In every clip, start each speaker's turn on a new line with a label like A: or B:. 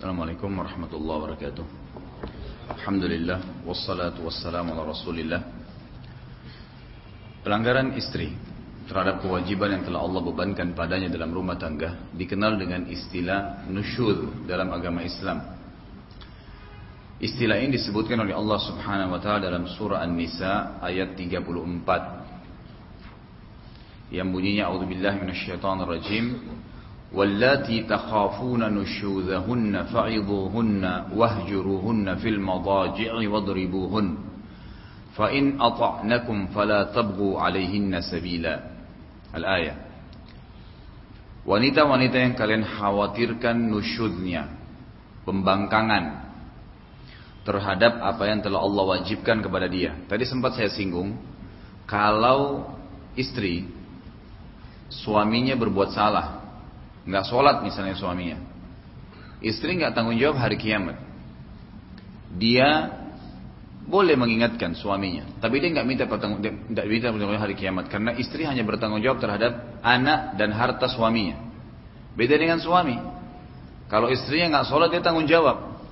A: Assalamualaikum warahmatullahi wabarakatuh. Alhamdulillah Wassalatu wassalamu ala rasulillah. Pelanggaran istri terhadap kewajiban yang telah Allah bebankan padanya dalam rumah tangga dikenal dengan istilah nusyud dalam agama Islam. Istilah ini disebutkan oleh Allah Subhanahu wa taala dalam surah An-Nisa ayat 34 yang bunyinya a'udzubillahi minasyaitonirrajim واللاتي تخافون نشوذهن فعظوهن واهجروهن في المضاجع واضربوهن فإن أطعنكم فلا تبغوا عليهن سبيلا الآية Wanita-wanita yang kalian khawatirkan nusyudnya Pembangkangan Terhadap apa yang telah Allah wajibkan kepada dia Tadi sempat saya singgung Kalau istri Suaminya berbuat salah nggak sholat misalnya suaminya, istri nggak tanggung jawab hari kiamat. Dia boleh mengingatkan suaminya, tapi dia nggak minta pertanggung tidak minta pertanggung hari kiamat karena istri hanya bertanggung jawab terhadap anak dan harta suaminya. Beda dengan suami. Kalau istrinya nggak sholat dia tanggung jawab,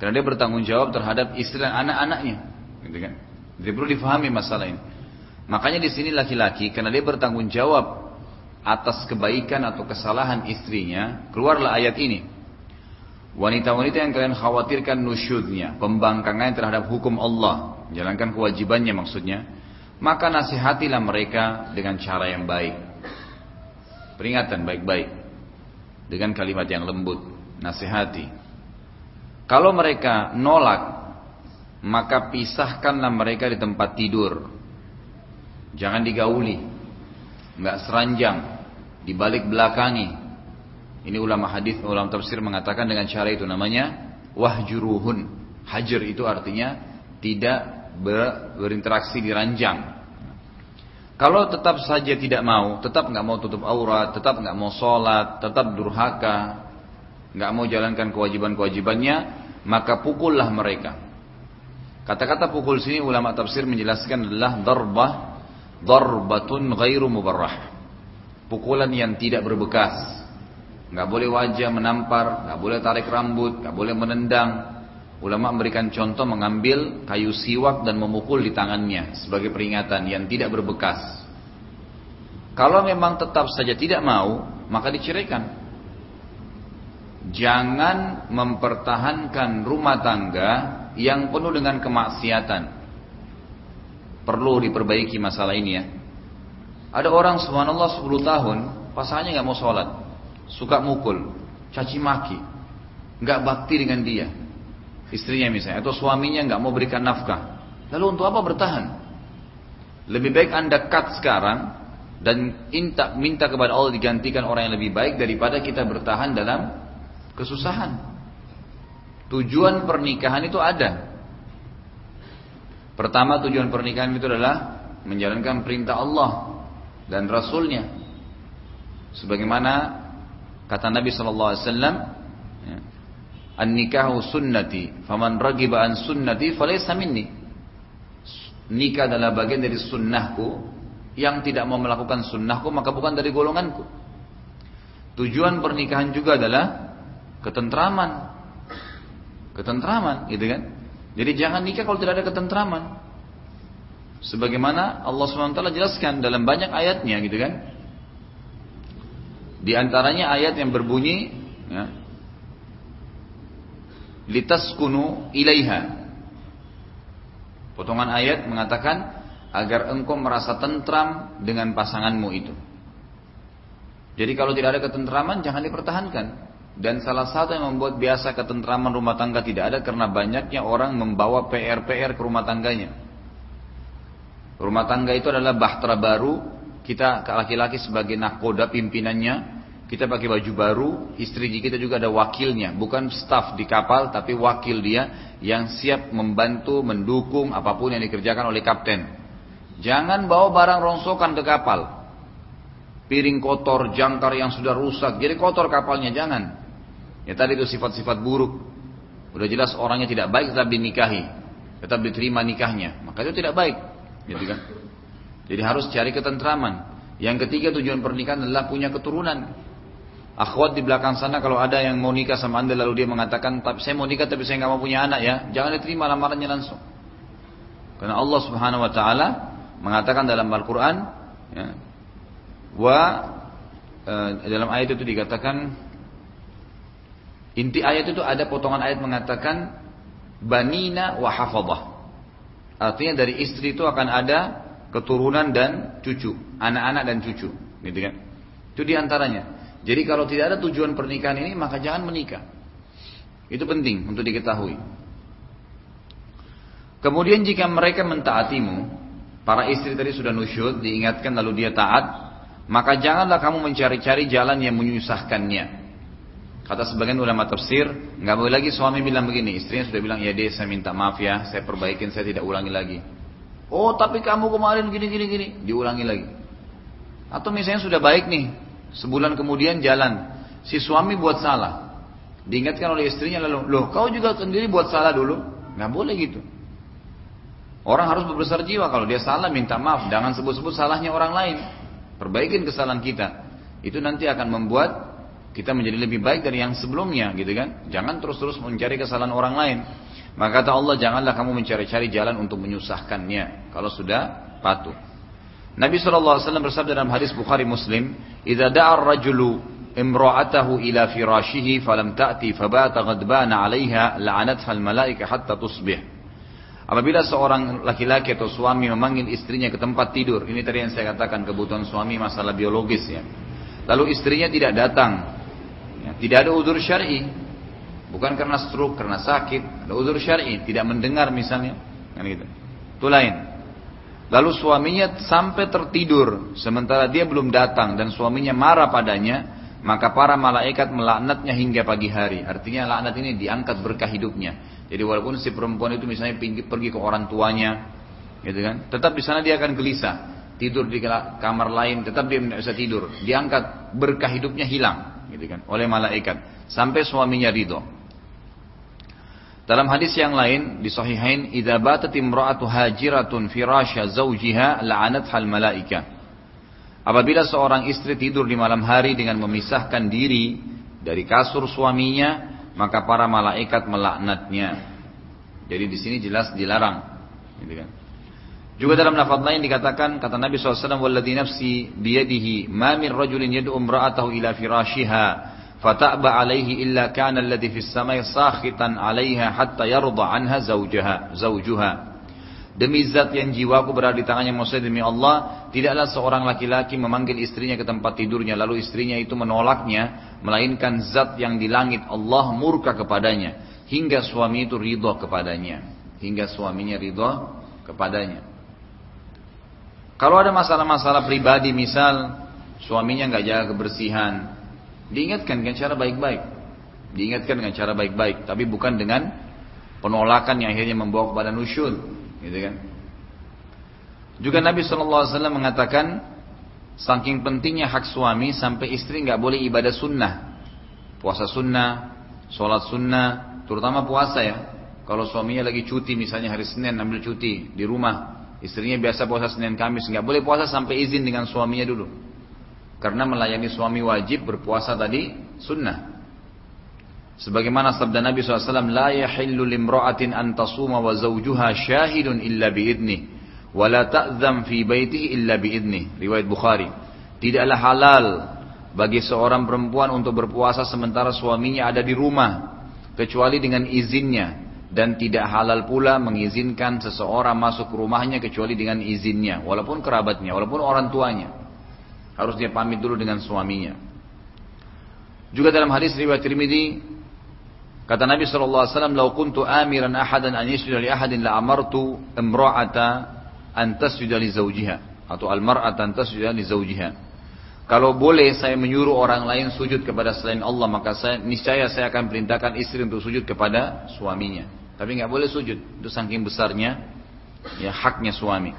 A: karena dia bertanggung jawab terhadap istri dan anak-anaknya, gitu kan? Jadi perlu difahami masalah ini. Makanya di sini laki-laki karena dia bertanggung jawab atas kebaikan atau kesalahan istrinya, keluarlah ayat ini. Wanita-wanita yang kalian khawatirkan nusyudnya, pembangkangan terhadap hukum Allah, jalankan kewajibannya maksudnya, maka nasihatilah mereka dengan cara yang baik. Peringatan baik-baik. Dengan kalimat yang lembut, nasihati. Kalau mereka nolak, maka pisahkanlah mereka di tempat tidur. Jangan digauli, nggak seranjang, dibalik belakangi. Ini ulama hadis, ulama tafsir mengatakan dengan cara itu namanya wahjuruhun. Hajar itu artinya tidak ber, berinteraksi di ranjang. Kalau tetap saja tidak mau, tetap nggak mau tutup aurat, tetap nggak mau sholat, tetap durhaka, nggak mau jalankan kewajiban-kewajibannya, maka pukullah mereka. Kata-kata pukul sini ulama tafsir menjelaskan adalah darbah darbatun ghairu mubarrah. Pukulan yang tidak berbekas. Nggak boleh wajah menampar, nggak boleh tarik rambut, nggak boleh menendang. Ulama memberikan contoh mengambil kayu siwak dan memukul di tangannya sebagai peringatan yang tidak berbekas. Kalau memang tetap saja tidak mau, maka diceraikan. Jangan mempertahankan rumah tangga yang penuh dengan kemaksiatan perlu diperbaiki masalah ini ya. Ada orang subhanallah 10 tahun pasangannya nggak mau sholat, suka mukul, caci maki, nggak bakti dengan dia, istrinya misalnya atau suaminya nggak mau berikan nafkah. Lalu untuk apa bertahan? Lebih baik anda cut sekarang dan minta, minta kepada Allah digantikan orang yang lebih baik daripada kita bertahan dalam kesusahan. Tujuan pernikahan itu ada, Pertama tujuan pernikahan itu adalah menjalankan perintah Allah dan Rasulnya. Sebagaimana kata Nabi Sallallahu Alaihi Wasallam, ya, an-nikahu sunnati, faman ragiba an sunnati falaysa minni. Nikah adalah bagian dari sunnahku, yang tidak mau melakukan sunnahku maka bukan dari golonganku. Tujuan pernikahan juga adalah ketentraman. Ketentraman, gitu kan? Jadi jangan nikah kalau tidak ada ketentraman. Sebagaimana Allah SWT jelaskan dalam banyak ayatnya gitu kan. Di antaranya ayat yang berbunyi ya, litaskunu ilaiha. Potongan ayat mengatakan agar engkau merasa tentram dengan pasanganmu itu. Jadi kalau tidak ada ketentraman jangan dipertahankan. Dan salah satu yang membuat biasa ketentraman rumah tangga tidak ada karena banyaknya orang membawa PR-PR ke rumah tangganya. Rumah tangga itu adalah bahtera baru, kita laki-laki sebagai nahkoda pimpinannya, kita pakai baju baru, istri kita juga ada wakilnya, bukan staff di kapal tapi wakil dia yang siap membantu, mendukung apa pun yang dikerjakan oleh kapten. Jangan bawa barang rongsokan ke kapal. Piring kotor, jangkar yang sudah rusak, jadi kotor kapalnya jangan. Ya tadi itu sifat-sifat buruk. Udah jelas orangnya tidak baik tetap dinikahi. Tetap diterima nikahnya. Maka itu tidak baik. Gitu kan? Jadi harus cari ketentraman. Yang ketiga tujuan pernikahan adalah punya keturunan. Akhwat di belakang sana kalau ada yang mau nikah sama anda lalu dia mengatakan, tapi saya mau nikah tapi saya nggak mau punya anak ya, jangan diterima lamarannya langsung. Karena Allah Subhanahu Wa Taala mengatakan dalam Al-Quran, ya, wa e, dalam ayat itu dikatakan inti ayat itu ada potongan ayat mengatakan banina wa hafadah. Artinya dari istri itu akan ada keturunan dan cucu, anak-anak dan cucu, gitu kan? Itu di antaranya. Jadi kalau tidak ada tujuan pernikahan ini maka jangan menikah. Itu penting untuk diketahui. Kemudian jika mereka mentaatimu, para istri tadi sudah nusyud, diingatkan lalu dia taat, maka janganlah kamu mencari-cari jalan yang menyusahkannya. Kata sebagian ulama tafsir, nggak boleh lagi suami bilang begini, istrinya sudah bilang, ya deh saya minta maaf ya, saya perbaikin, saya tidak ulangi lagi. Oh tapi kamu kemarin gini gini gini, diulangi lagi. Atau misalnya sudah baik nih, Sebulan kemudian jalan. Si suami buat salah. Diingatkan oleh istrinya lalu, loh kau juga sendiri buat salah dulu. Nggak boleh gitu. Orang harus berbesar jiwa. Kalau dia salah minta maaf. Jangan sebut-sebut salahnya orang lain. Perbaikin kesalahan kita. Itu nanti akan membuat kita menjadi lebih baik dari yang sebelumnya gitu kan. Jangan terus-terus mencari kesalahan orang lain. Maka kata Allah janganlah kamu mencari-cari jalan untuk menyusahkannya. Kalau sudah patuh. Nabi SAW bersabda dalam hadis Bukhari Muslim, "Idza da'a ar-rajulu imra'atahu ila firashihi falam ta'ti fabata ghadbana 'alayha la'anatha al-malaika hatta tusbih." Apabila seorang laki-laki atau suami memanggil istrinya ke tempat tidur, ini tadi yang saya katakan kebutuhan suami masalah biologis ya. Lalu istrinya tidak datang, ya, tidak ada udur syar'i, bukan karena stroke, karena sakit, ada udur syar'i, tidak mendengar misalnya, kan gitu. Itu lain. Lalu suaminya sampai tertidur sementara dia belum datang dan suaminya marah padanya, maka para malaikat melaknatnya hingga pagi hari. Artinya laknat ini diangkat berkah hidupnya. Jadi walaupun si perempuan itu misalnya pergi ke orang tuanya, gitu kan, tetap di sana dia akan gelisah. Tidur di kamar lain, tetap dia tidak bisa tidur. Diangkat berkah hidupnya hilang, gitu kan, oleh malaikat sampai suaminya ridho. Dalam hadis yang lain di sahihain, "Idza batat imra'atu hajiratun firasya zawjiha la'anathal malaika." Apabila seorang istri tidur di malam hari dengan memisahkan diri dari kasur suaminya, maka para malaikat melaknatnya. Jadi di sini jelas dilarang, gitu kan. Juga dalam lafaz lain dikatakan kata Nabi SAW, "Walladzi nafsi biyadihi ma min rajulin yad'u imra'atahu ila firashiha fata'ba alaihi illa kana alladhi fis samai sakhitan 'alaiha hatta yarda anha zawjaha zawjuha Demi zat yang jiwaku berada di tangannya Musa demi Allah, tidaklah seorang laki-laki memanggil istrinya ke tempat tidurnya lalu istrinya itu menolaknya, melainkan zat yang di langit Allah murka kepadanya hingga suami itu ridho kepadanya, hingga suaminya ridho kepadanya. Kalau ada masalah-masalah pribadi misal suaminya nggak jaga kebersihan, Diingatkan dengan cara baik-baik. Diingatkan dengan cara baik-baik, tapi bukan dengan penolakan yang akhirnya membawa kepada nusyud, gitu kan? Juga Nabi SAW mengatakan saking pentingnya hak suami sampai istri nggak boleh ibadah sunnah, puasa sunnah, sholat sunnah, terutama puasa ya. Kalau suaminya lagi cuti misalnya hari Senin ambil cuti di rumah, istrinya biasa puasa Senin Kamis nggak boleh puasa sampai izin dengan suaminya dulu. Karena melayani suami wajib berpuasa tadi sunnah. Sebagaimana sabda Nabi SAW, La yahillu limra'atin an tasuma wa zawjuha syahidun illa biidni. Wa la ta'zam fi baitihi illa biidni. Riwayat Bukhari. Tidaklah halal bagi seorang perempuan untuk berpuasa sementara suaminya ada di rumah. Kecuali dengan izinnya. Dan tidak halal pula mengizinkan seseorang masuk rumahnya kecuali dengan izinnya. Walaupun kerabatnya, walaupun orang tuanya. Harus dia pamit dulu dengan suaminya. Juga dalam hadis riwayat Tirmidzi kata Nabi sallallahu alaihi wasallam, "Lau kuntu amiran ahadan an yasjuda li ahadin la amartu imra'ata an tasjuda li zawjiha." Atau al-mar'ata an tasjuda li zawjiha. Kalau boleh saya menyuruh orang lain sujud kepada selain Allah, maka saya niscaya saya akan perintahkan istri untuk sujud kepada suaminya. Tapi nggak boleh sujud, itu saking besarnya ya haknya suami.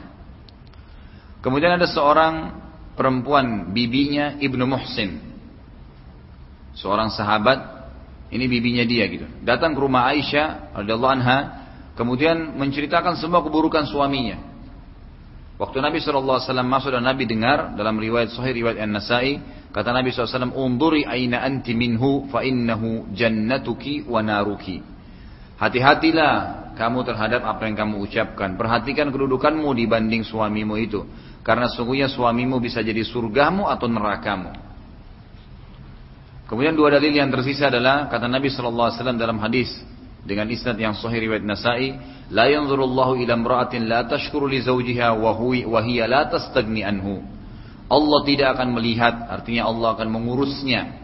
A: Kemudian ada seorang perempuan bibinya Ibnu Muhsin. Seorang sahabat, ini bibinya dia gitu. Datang ke rumah Aisyah radhiyallahu anha, kemudian menceritakan semua keburukan suaminya. Waktu Nabi SAW masuk dan Nabi dengar dalam riwayat Sahih riwayat An-Nasai, Kata Nabi SAW, Unduri aina anti minhu fa innahu jannatuki wa naruki. Hati-hatilah kamu terhadap apa yang kamu ucapkan. Perhatikan kedudukanmu dibanding suamimu itu. Karena sungguhnya suamimu bisa jadi surgamu atau nerakamu. Kemudian dua dalil yang tersisa adalah kata Nabi SAW dalam hadis dengan isnad yang sahih riwayat Nasai, la yanzurullahu ila imra'atin la tashkuru li zawjiha wa hiya la tastagni. Allah tidak akan melihat, artinya Allah akan mengurusnya.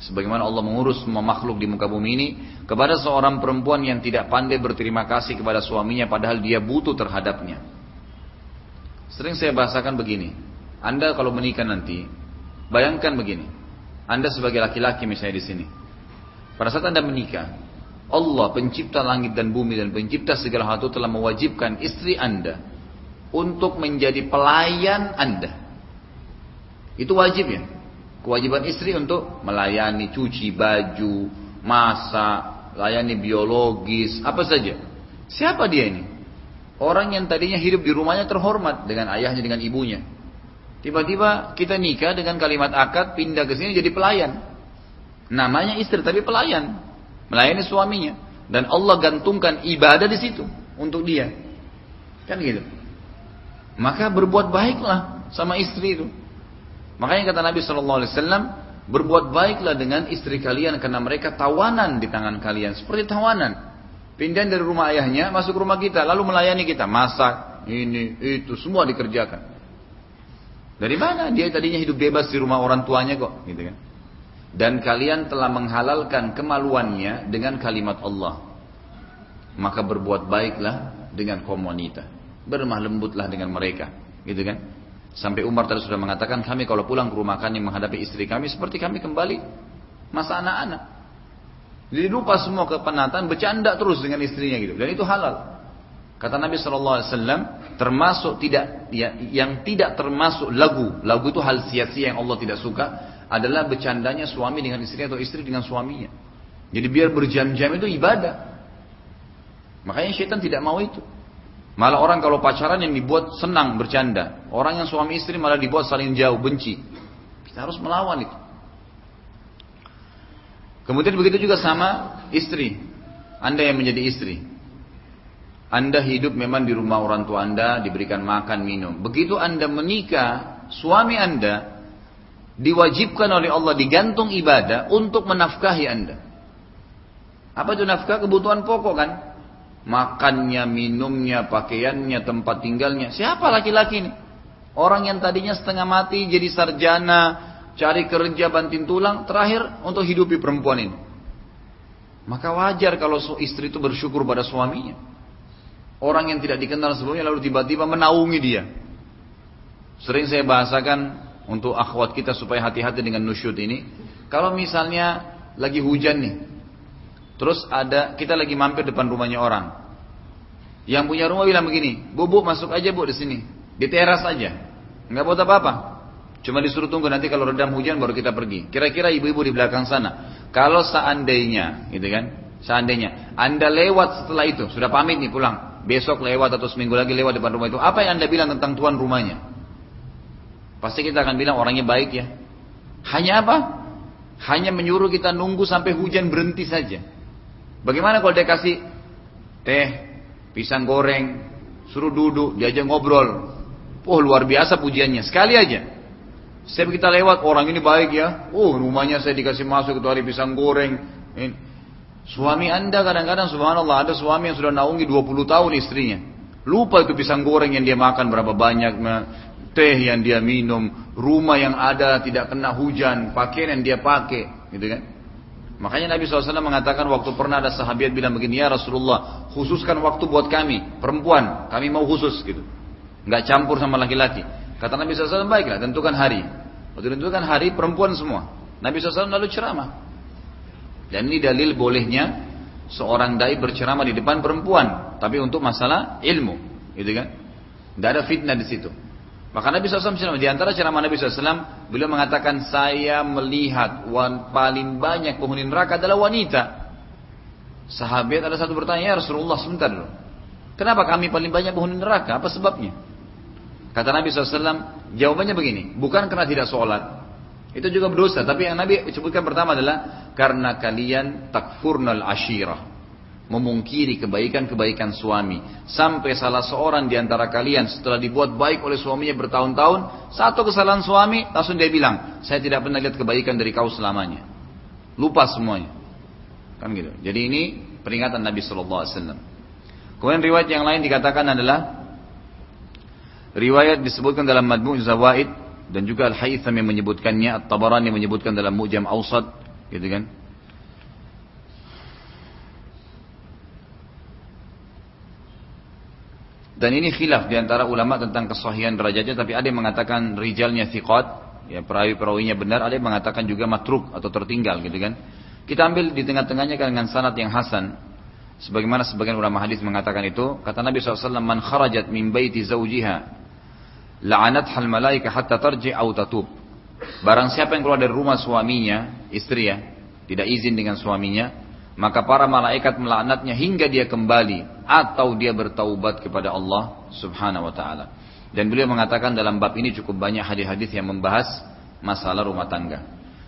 A: Sebagaimana Allah mengurus semua makhluk di muka bumi ini kepada seorang perempuan yang tidak pandai berterima kasih kepada suaminya padahal dia butuh terhadapnya. Sering saya bahasakan begini. Anda kalau menikah nanti, bayangkan begini. Anda sebagai laki-laki misalnya di sini. Pada saat Anda menikah, Allah pencipta langit dan bumi dan pencipta segala hal itu telah mewajibkan istri Anda untuk menjadi pelayan Anda. Itu wajib ya. Kewajiban istri untuk melayani cuci baju, masak, layani biologis, apa saja. Siapa dia ini? Orang yang tadinya hidup di rumahnya terhormat dengan ayahnya, dengan ibunya. Tiba-tiba kita nikah dengan kalimat akad, pindah ke sini jadi pelayan. Namanya istri tapi pelayan. Melayani suaminya. Dan Allah gantungkan ibadah di situ untuk dia. Kan gitu. Maka berbuat baiklah sama istri itu. Makanya kata Nabi Shallallahu Alaihi Wasallam, berbuat baiklah dengan istri kalian karena mereka tawanan di tangan kalian, seperti tawanan. Pindah dari rumah ayahnya, masuk rumah kita, lalu melayani kita, masak, ini, itu, semua dikerjakan. Dari mana dia tadinya hidup bebas di rumah orang tuanya kok, gitu kan? Dan kalian telah menghalalkan kemaluannya dengan kalimat Allah. Maka berbuat baiklah dengan kaum wanita. Bermah lembutlah dengan mereka, gitu kan? Sampai Umar tadi sudah mengatakan kami kalau pulang ke rumah kami menghadapi istri kami seperti kami kembali masa anak-anak. Jadi lupa semua kepenatan, bercanda terus dengan istrinya gitu. Dan itu halal. Kata Nabi Shallallahu Alaihi Wasallam termasuk tidak ya, yang tidak termasuk lagu. Lagu itu hal sia-sia yang Allah tidak suka adalah bercandanya suami dengan istrinya atau istri dengan suaminya. Jadi biar berjam-jam itu ibadah. Makanya syaitan tidak mau itu. Malah orang kalau pacaran yang dibuat senang bercanda. Orang yang suami istri malah dibuat saling jauh, benci. Kita harus melawan itu. Kemudian begitu juga sama istri. Anda yang menjadi istri. Anda hidup memang di rumah orang tua Anda, diberikan makan, minum. Begitu Anda menikah, suami Anda diwajibkan oleh Allah digantung ibadah untuk menafkahi Anda. Apa itu nafkah? Kebutuhan pokok kan? makannya, minumnya, pakaiannya, tempat tinggalnya. Siapa laki-laki ini? Orang yang tadinya setengah mati jadi sarjana, cari kerja banting tulang, terakhir untuk hidupi perempuan ini. Maka wajar kalau istri itu bersyukur pada suaminya. Orang yang tidak dikenal sebelumnya lalu tiba-tiba menaungi dia. Sering saya bahasakan untuk akhwat kita supaya hati-hati dengan nusyud ini. Kalau misalnya lagi hujan nih, Terus ada kita lagi mampir depan rumahnya orang. Yang punya rumah bilang begini, bu bu masuk aja bu di sini, di teras aja, nggak buat apa-apa. Cuma disuruh tunggu nanti kalau redam hujan baru kita pergi. Kira-kira ibu-ibu di belakang sana, kalau seandainya, gitu kan, seandainya anda lewat setelah itu sudah pamit nih pulang, besok lewat atau seminggu lagi lewat depan rumah itu, apa yang anda bilang tentang tuan rumahnya? Pasti kita akan bilang orangnya baik ya. Hanya apa? Hanya menyuruh kita nunggu sampai hujan berhenti saja. Bagaimana kalau dia kasih teh, pisang goreng, suruh duduk, diajak ngobrol. Oh luar biasa pujiannya, sekali aja. Setiap kita lewat, orang ini baik ya. Oh rumahnya saya dikasih masuk itu hari pisang goreng. Suami anda kadang-kadang subhanallah ada suami yang sudah naungi 20 tahun istrinya. Lupa itu pisang goreng yang dia makan berapa banyak, teh yang dia minum, rumah yang ada tidak kena hujan, pakaian yang dia pakai, gitu kan? Makanya Nabi SAW mengatakan waktu pernah ada sahabat bilang begini, ya Rasulullah, khususkan waktu buat kami, perempuan, kami mau khusus gitu. Nggak campur sama laki-laki. Kata Nabi SAW, baiklah, tentukan hari. Waktu tentukan hari, perempuan semua. Nabi SAW lalu ceramah. Dan ini dalil bolehnya seorang dai berceramah di depan perempuan, tapi untuk masalah ilmu, gitu kan? Tidak ada fitnah di situ. Maka Nabi SAW di antara ceramah Nabi SAW beliau mengatakan saya melihat wan, paling banyak penghuni neraka adalah wanita. Sahabat ada satu bertanya ya Rasulullah sebentar dulu. Kenapa kami paling banyak penghuni neraka? Apa sebabnya? Kata Nabi SAW jawabannya begini. Bukan karena tidak sholat. Itu juga berdosa. Tapi yang Nabi sebutkan pertama adalah karena kalian takfurnal ashirah. Memungkiri kebaikan-kebaikan suami. Sampai salah seorang di antara kalian setelah dibuat baik oleh suaminya bertahun-tahun. Satu kesalahan suami, langsung dia bilang, saya tidak pernah lihat kebaikan dari kau selamanya. Lupa semuanya. Kan gitu. Jadi ini peringatan Nabi Shallallahu Alaihi Wasallam. Kemudian riwayat yang lain dikatakan adalah riwayat disebutkan dalam Madmu' Zawaid dan juga Al-Haytham yang menyebutkannya, At-Tabarani menyebutkan dalam Mu'jam Awsat, gitu kan. Dan ini khilaf di antara ulama tentang kesahihan derajatnya, tapi ada yang mengatakan rijalnya thiqat, ya perawi-perawinya benar, ada yang mengatakan juga matruk atau tertinggal gitu kan. Kita ambil di tengah-tengahnya dengan sanad yang hasan. Sebagaimana sebagian ulama hadis mengatakan itu, kata Nabi SAW, Man kharajat min baiti zawjiha la'anat hal malaika hatta tarji au tatub. Barang siapa yang keluar dari rumah suaminya, istri ya, tidak izin dengan suaminya, maka para malaikat melaknatnya hingga dia kembali atau dia bertaubat kepada Allah Subhanahu wa taala. Dan beliau mengatakan dalam bab ini cukup banyak hadis-hadis yang membahas masalah rumah tangga.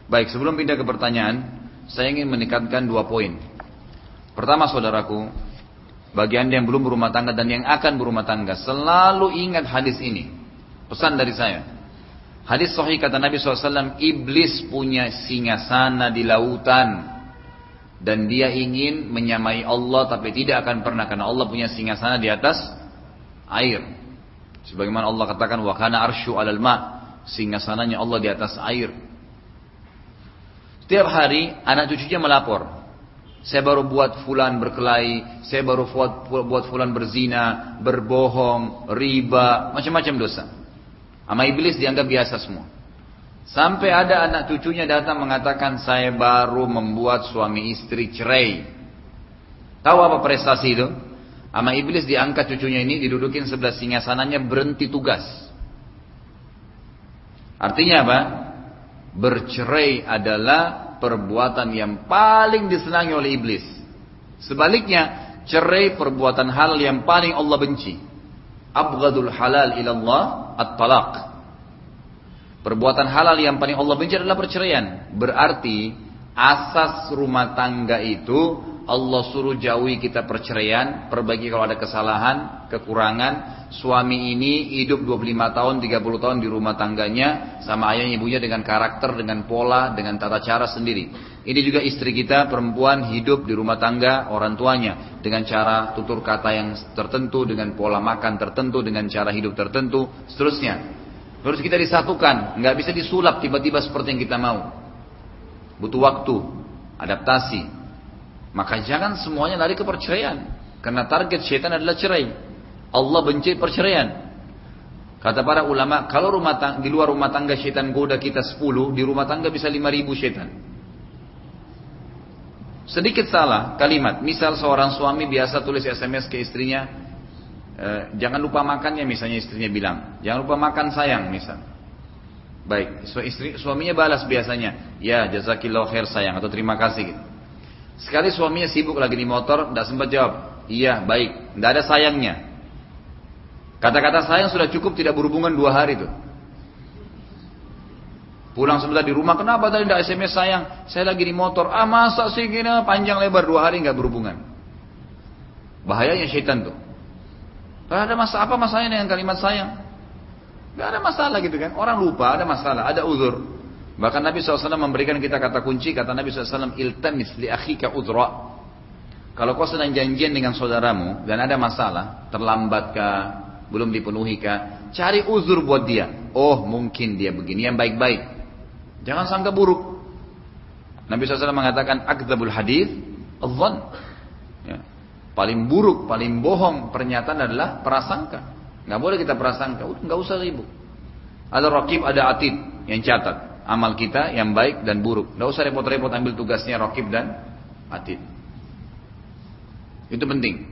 A: Baik, sebelum pindah ke pertanyaan, saya ingin menekankan dua poin. Pertama saudaraku, bagi anda yang belum berumah tangga dan yang akan berumah tangga, selalu ingat hadis ini. Pesan dari saya. Hadis sahih kata Nabi SAW, iblis punya singasana di lautan. Dan dia ingin menyamai Allah tapi tidak akan pernah. Karena Allah punya singasana di atas air. Sebagaimana Allah katakan, wa kana arsyu alal ma. Singgasananya Allah di atas air. Setiap hari anak cucunya melapor. Saya baru buat fulan berkelahi, saya baru buat, buat fulan berzina, berbohong, riba, macam-macam dosa. Sama iblis dianggap biasa semua. Sampai ada anak cucunya datang mengatakan saya baru membuat suami istri cerai. Tahu apa prestasi itu? Sama iblis diangkat cucunya ini didudukin sebelah singgasananya berhenti tugas. Artinya apa? Bercerai adalah perbuatan yang paling disenangi oleh iblis. Sebaliknya, cerai perbuatan hal yang paling Allah benci. Abghadul halal ilallah at-talaq. Perbuatan halal yang paling Allah benci adalah perceraian. Berarti asas rumah tangga itu Allah suruh jauhi kita perceraian, perbaiki kalau ada kesalahan, kekurangan. Suami ini hidup 25 tahun, 30 tahun di rumah tangganya sama ayah ibunya dengan karakter, dengan pola, dengan tata cara sendiri. Ini juga istri kita perempuan hidup di rumah tangga orang tuanya dengan cara tutur kata yang tertentu, dengan pola makan tertentu, dengan cara hidup tertentu, seterusnya. Terus kita disatukan, nggak bisa disulap tiba-tiba seperti yang kita mau. Butuh waktu, adaptasi, maka jangan semuanya lari ke perceraian. Karena target syaitan adalah cerai. Allah benci perceraian. Kata para ulama, kalau rumah tangga, di luar rumah tangga syaitan goda kita 10, di rumah tangga bisa 5000 syaitan. Sedikit salah kalimat. Misal seorang suami biasa tulis SMS ke istrinya, e, jangan lupa makannya misalnya istrinya bilang, jangan lupa makan sayang misal. Baik, istri, suaminya balas biasanya, ya jazakillah khair sayang atau terima kasih gitu. Sekali suaminya sibuk lagi di motor, tidak sempat jawab. Iya, baik. Tidak ada sayangnya. Kata-kata sayang sudah cukup tidak berhubungan dua hari itu. Pulang sebentar di rumah, kenapa tadi tidak SMS sayang? Saya lagi di motor. Ah masa sih gini panjang lebar dua hari nggak berhubungan. Bahayanya syaitan tuh. Tidak ada masalah apa masalahnya dengan kalimat sayang? Gak ada masalah gitu kan. Orang lupa ada masalah, ada uzur. Bahkan Nabi SAW memberikan kita kata kunci, kata Nabi SAW, iltamis li akhika udra. Kalau kau sedang janjian dengan saudaramu dan ada masalah, terlambatkah, belum dipenuhikah, cari uzur buat dia. Oh mungkin dia begini yang baik-baik. Jangan sangka buruk. Nabi SAW mengatakan akzabul hadis adzan. Paling buruk, paling bohong pernyataan adalah prasangka. Nggak boleh kita prasangka, nggak usah ribut. Ada rakib, ada atid yang catat amal kita yang baik dan buruk. Tidak usah repot-repot ambil tugasnya rokib dan atid. Itu penting.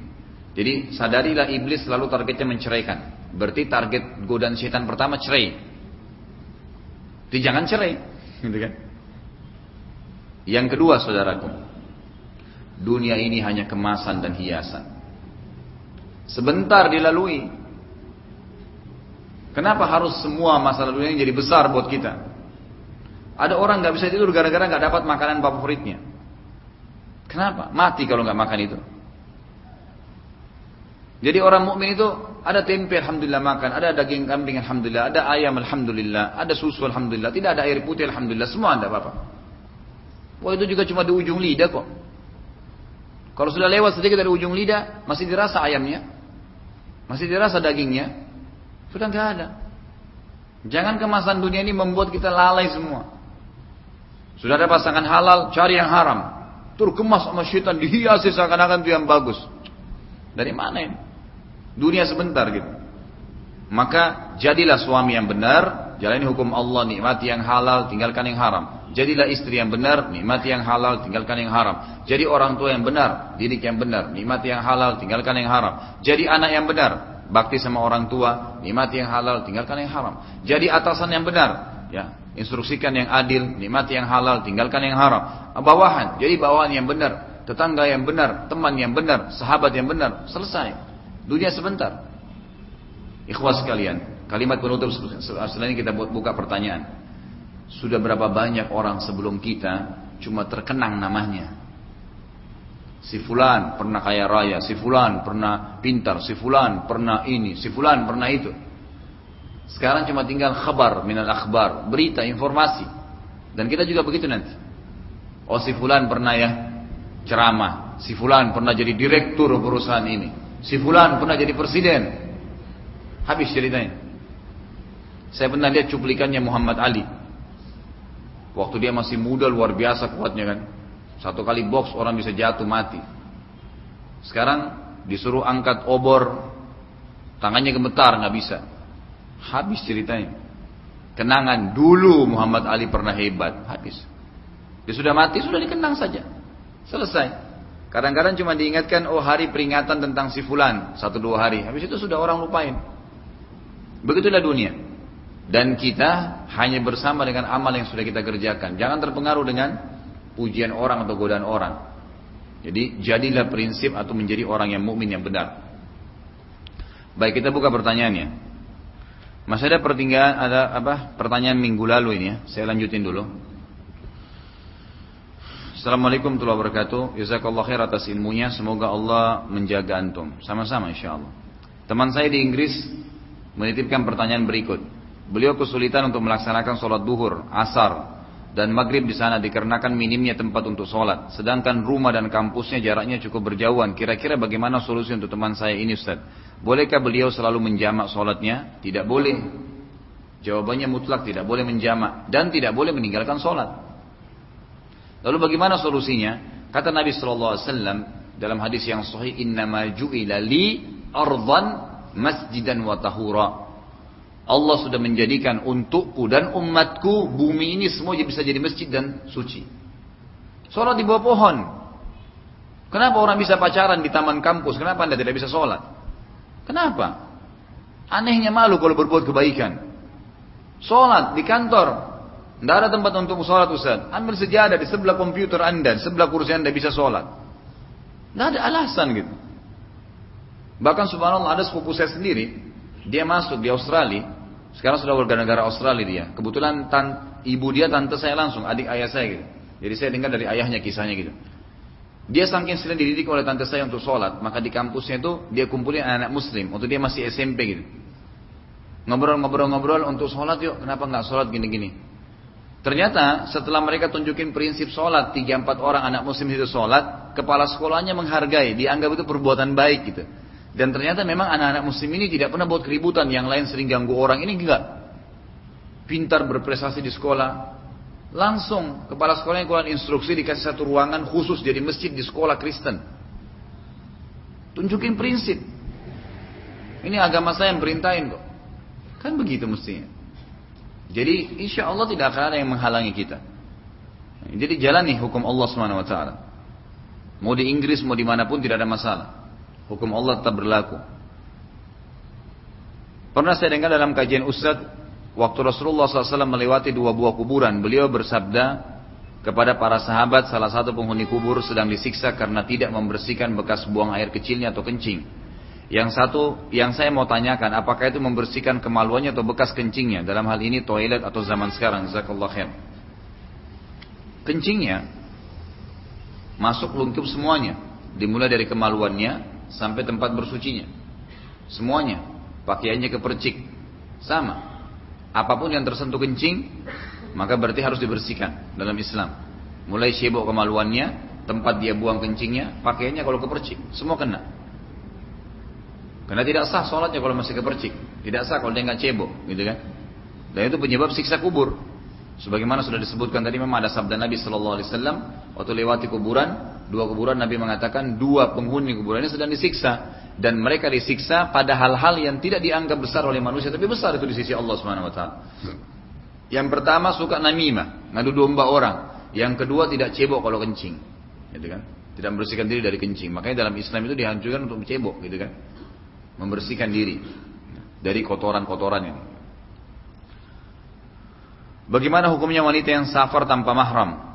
A: Jadi sadarilah iblis selalu targetnya menceraikan. Berarti target godaan setan pertama cerai. Jadi jangan cerai, gitu kan? Yang kedua, saudaraku, dunia ini hanya kemasan dan hiasan. Sebentar dilalui. Kenapa harus semua masalah dunia ini jadi besar buat kita? Ada orang nggak bisa tidur gara-gara nggak dapat makanan favoritnya. Kenapa? Mati kalau nggak makan itu. Jadi orang mukmin itu ada tempe alhamdulillah makan, ada daging kambing alhamdulillah, ada ayam alhamdulillah, ada susu alhamdulillah, tidak ada air putih alhamdulillah, semua ada apa-apa. Wah itu juga cuma di ujung lidah kok. Kalau sudah lewat sedikit dari ujung lidah, masih dirasa ayamnya, masih dirasa dagingnya, sudah nggak ada. Jangan kemasan dunia ini membuat kita lalai semua. Sudah ada pasangan halal, cari yang haram. Terkemas sama syaitan, dihiasi seakan-akan itu yang bagus. Dari mana ini? Dunia sebentar gitu. Maka jadilah suami yang benar, jalani hukum Allah, nikmati yang halal, tinggalkan yang haram. Jadilah istri yang benar, nikmati yang halal, tinggalkan yang haram. Jadi orang tua yang benar, didik yang benar, nikmati yang halal, tinggalkan yang haram. Jadi anak yang benar, bakti sama orang tua, nikmati yang halal, tinggalkan yang haram. Jadi atasan yang benar, ya, instruksikan yang adil, nikmati yang halal, tinggalkan yang haram. Bawahan, jadi bawahan yang benar, tetangga yang benar, teman yang benar, sahabat yang benar, selesai. Dunia sebentar. Ikhwas sekalian, kalimat penutup setelah ini kita buka pertanyaan. Sudah berapa banyak orang sebelum kita cuma terkenang namanya. Si fulan pernah kaya raya, si fulan pernah pintar, si fulan pernah ini, si fulan pernah itu. Sekarang cuma tinggal khabar minal akhbar, berita, informasi. Dan kita juga begitu nanti. Oh si fulan pernah ya ceramah, si fulan pernah jadi direktur perusahaan ini. Si fulan pernah jadi presiden. Habis ceritanya. Saya pernah lihat cuplikannya Muhammad Ali. Waktu dia masih muda luar biasa kuatnya kan. Satu kali box orang bisa jatuh mati. Sekarang disuruh angkat obor, tangannya gemetar nggak bisa. Habis ceritanya. Kenangan dulu Muhammad Ali pernah hebat, habis. Dia sudah mati, sudah dikenang saja. Selesai. Kadang-kadang cuma diingatkan, oh hari peringatan tentang si fulan, satu dua hari. Habis itu sudah orang lupain. Begitulah dunia. Dan kita hanya bersama dengan amal yang sudah kita kerjakan. Jangan terpengaruh dengan pujian orang atau godaan orang. Jadi jadilah prinsip atau menjadi orang yang mukmin yang benar. Baik kita buka pertanyaannya. Masih ada pertinggalan ada apa pertanyaan minggu lalu ini ya. Saya lanjutin dulu. Assalamualaikum warahmatullahi wabarakatuh. Jazakallah khair atas ilmunya. Semoga Allah menjaga antum. Sama-sama insyaallah. Teman saya di Inggris menitipkan pertanyaan berikut. Beliau kesulitan untuk melaksanakan sholat duhur, asar, dan maghrib di sana dikarenakan minimnya tempat untuk sholat. Sedangkan rumah dan kampusnya jaraknya cukup berjauhan. Kira-kira bagaimana solusi untuk teman saya ini Ustaz? Bolehkah beliau selalu menjamak sholatnya? Tidak boleh. Jawabannya mutlak tidak boleh menjamak dan tidak boleh meninggalkan sholat. Lalu bagaimana solusinya? Kata Nabi Shallallahu Alaihi Wasallam dalam hadis yang sahih, Inna ju'ila li masjidan wa tahura. Allah sudah menjadikan untukku dan umatku bumi ini semua bisa jadi masjid dan suci. Sholat di bawah pohon. Kenapa orang bisa pacaran di taman kampus? Kenapa anda tidak bisa sholat? Kenapa? Anehnya malu kalau berbuat kebaikan. Sholat di kantor, tidak ada tempat untuk sholat Ustaz. Ambil sejadah di sebelah komputer Anda, di sebelah kursi Anda bisa sholat. Tidak ada alasan gitu. Bahkan subhanallah ada sepupu saya sendiri, dia masuk di Australia, sekarang sudah warga negara Australia dia. Kebetulan tan, ibu dia tante saya langsung, adik ayah saya gitu. Jadi saya dengar dari ayahnya kisahnya gitu. Dia saking sering dididik oleh tante saya untuk sholat, maka di kampusnya itu dia kumpulin anak-anak muslim, waktu dia masih SMP gitu. Ngobrol-ngobrol-ngobrol untuk sholat yuk, kenapa nggak sholat gini-gini? Ternyata setelah mereka tunjukin prinsip sholat, tiga empat orang anak muslim itu sholat, kepala sekolahnya menghargai, dianggap itu perbuatan baik gitu. Dan ternyata memang anak-anak muslim ini tidak pernah buat keributan, yang lain sering ganggu orang, ini enggak. Pintar berprestasi di sekolah, langsung kepala sekolahnya keluar instruksi dikasih satu ruangan khusus jadi masjid di sekolah Kristen. Tunjukin prinsip. Ini agama saya yang perintahin kok. Kan begitu mestinya. Jadi insya Allah tidak akan ada yang menghalangi kita. Jadi jalani hukum Allah Subhanahu Wa. Mau di Inggris mau di mana pun tidak ada masalah. Hukum Allah tetap berlaku. Pernah saya dengar dalam kajian Ustadz, waktu Rasulullah SAW melewati dua buah kuburan, beliau bersabda kepada para sahabat salah satu penghuni kubur sedang disiksa karena tidak membersihkan bekas buang air kecilnya atau kencing. Yang satu, yang saya mau tanyakan, apakah itu membersihkan kemaluannya atau bekas kencingnya? Dalam hal ini toilet atau zaman sekarang. Zakallah khair. kencingnya masuk lungkup semuanya, dimulai dari kemaluannya sampai tempat bersucinya. Semuanya, pakaiannya kepercik. Sama. Apa pun yang tersentuh kencing, maka berarti harus dibersihkan dalam Islam. Mulai cebok kemaluannya, tempat dia buang kencingnya, pakaiannya kalau kepercik, semua kena. Karena tidak sah sholatnya kalau masih kepercik, tidak sah kalau dia nggak cebok, gitu kan? Dan itu penyebab siksa kubur. Sebagaimana sudah disebutkan tadi memang ada sabda Nabi Shallallahu Alaihi Wasallam waktu lewati kuburan, dua kuburan Nabi mengatakan dua penghuni kuburan ini sedang disiksa dan mereka disiksa pada hal-hal yang tidak dianggap besar oleh manusia tapi besar itu di sisi Allah Subhanahu Wa Taala. Yang pertama suka namimah, ngadu domba orang. Yang kedua tidak cebok kalau kencing, gitu kan? Tidak membersihkan diri dari kencing. Makanya dalam Islam itu dihancurkan untuk cebok, gitu kan? Membersihkan diri dari kotoran-kotoran ini. Bagaimana hukumnya wanita yang safar tanpa mahram?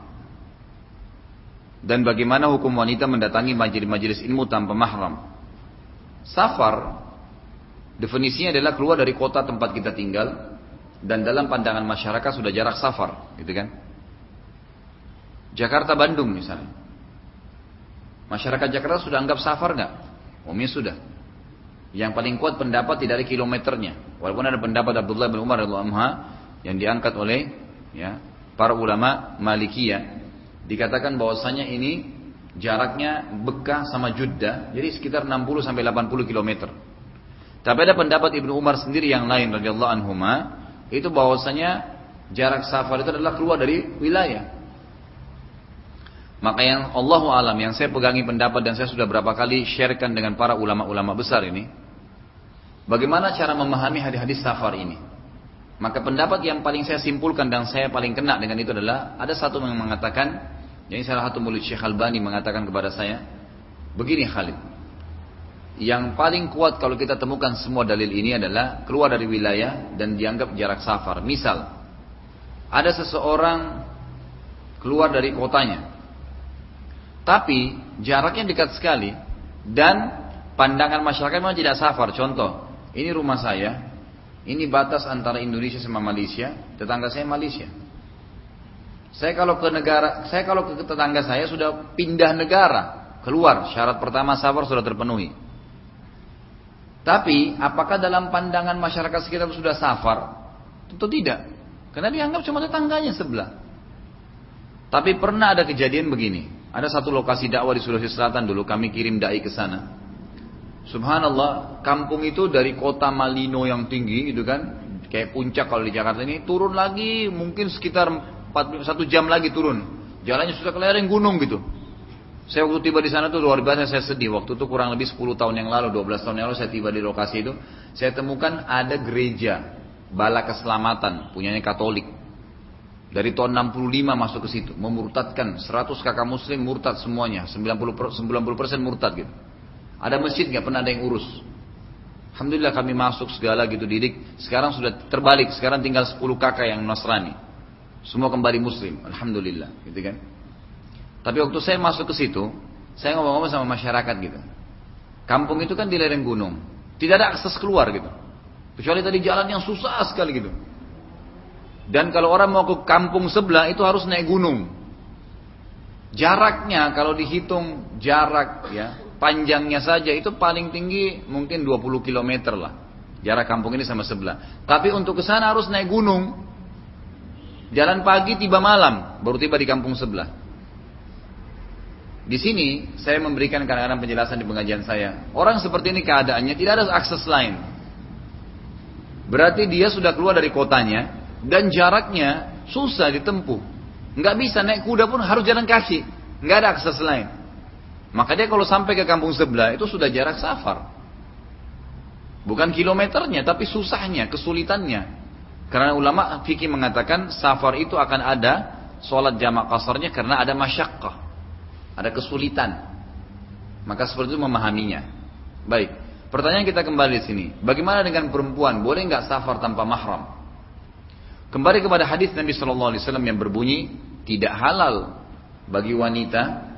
A: Dan bagaimana hukum wanita mendatangi majelis-majelis ilmu tanpa mahram? Safar, definisinya adalah keluar dari kota tempat kita tinggal, dan dalam pandangan masyarakat sudah jarak safar, gitu kan? Jakarta Bandung misalnya. Masyarakat Jakarta sudah anggap safar nggak? Umi sudah. Yang paling kuat pendapat tidak ada kilometernya. Walaupun ada pendapat Abdullah bin Umar radhiyallahu yang diangkat oleh ya para ulama Malikiyah dikatakan bahwasanya ini jaraknya Bekah sama Jeddah jadi sekitar 60 sampai 80 km. Tapi ada pendapat Ibnu Umar sendiri yang lain radhiyallahu anhuma itu bahwasanya jarak safar itu adalah keluar dari wilayah. Maka yang Allah alam yang saya pegangi pendapat dan saya sudah berapa kali sharekan dengan para ulama-ulama besar ini, bagaimana cara memahami hadis-hadis safar ini? Maka pendapat yang paling saya simpulkan dan saya paling kena dengan itu adalah ada satu yang mengatakan, jadi salah satu mulut Syekh Albani mengatakan kepada saya, begini Khalid, yang paling kuat kalau kita temukan semua dalil ini adalah keluar dari wilayah dan dianggap jarak safar. Misal, ada seseorang keluar dari kotanya, tapi jaraknya dekat sekali dan pandangan masyarakat memang tidak safar. Contoh, ini rumah saya, ini batas antara Indonesia sama Malaysia, tetangga saya Malaysia. Saya kalau ke negara, saya kalau ke tetangga saya sudah pindah negara, keluar syarat pertama safar sudah terpenuhi. Tapi apakah dalam pandangan masyarakat sekitar sudah safar? Tentu tidak. Karena dianggap cuma tetangganya sebelah. Tapi pernah ada kejadian begini. Ada satu lokasi dakwah di Sulawesi Selatan dulu kami kirim dai ke sana. Subhanallah, kampung itu dari kota Malino yang tinggi itu kan, kayak puncak kalau di Jakarta ini turun lagi mungkin sekitar 4, satu jam lagi turun. Jalannya sudah ke lereng gunung gitu. Saya waktu tiba di sana tuh luar biasa saya sedih. Waktu itu kurang lebih 10 tahun yang lalu, 12 tahun yang lalu saya tiba di lokasi itu. Saya temukan ada gereja bala keselamatan punyanya Katolik. Dari tahun 65 masuk ke situ, memurtadkan 100 kakak muslim murtad semuanya, 90 90% murtad gitu. Ada masjid nggak pernah ada yang urus. Alhamdulillah kami masuk segala gitu didik. Sekarang sudah terbalik. Sekarang tinggal 10 kakak yang Nasrani. Semua kembali Muslim. Alhamdulillah, gitu kan? Tapi waktu saya masuk ke situ, saya ngomong-ngomong sama masyarakat gitu. Kampung itu kan di lereng gunung, tidak ada akses keluar gitu. Kecuali tadi jalan yang susah sekali gitu. Dan kalau orang mau ke kampung sebelah itu harus naik gunung. Jaraknya kalau dihitung jarak ya panjangnya saja itu paling tinggi mungkin 20 km lah. Jarak kampung ini sama sebelah. Tapi untuk ke sana harus naik gunung. Jalan pagi tiba malam, baru tiba di kampung sebelah. Di sini saya memberikan kadang-kadang penjelasan di pengajian saya. Orang seperti ini keadaannya tidak ada akses lain. Berarti dia sudah keluar dari kotanya dan jaraknya susah ditempuh. Nggak bisa naik kuda pun harus jalan kaki. Nggak ada akses lain. Maka dia kalau sampai ke kampung sebelah itu sudah jarak safar. Bukan kilometernya, tapi susahnya, kesulitannya. Karena ulama fikih mengatakan safar itu akan ada sholat jamak kasarnya karena ada masyakkah. Ada kesulitan. Maka seperti itu memahaminya. Baik. Pertanyaan kita kembali di sini. Bagaimana dengan perempuan? Boleh nggak safar tanpa mahram? Kembali kepada hadis Nabi Shallallahu Alaihi Wasallam yang berbunyi tidak halal bagi wanita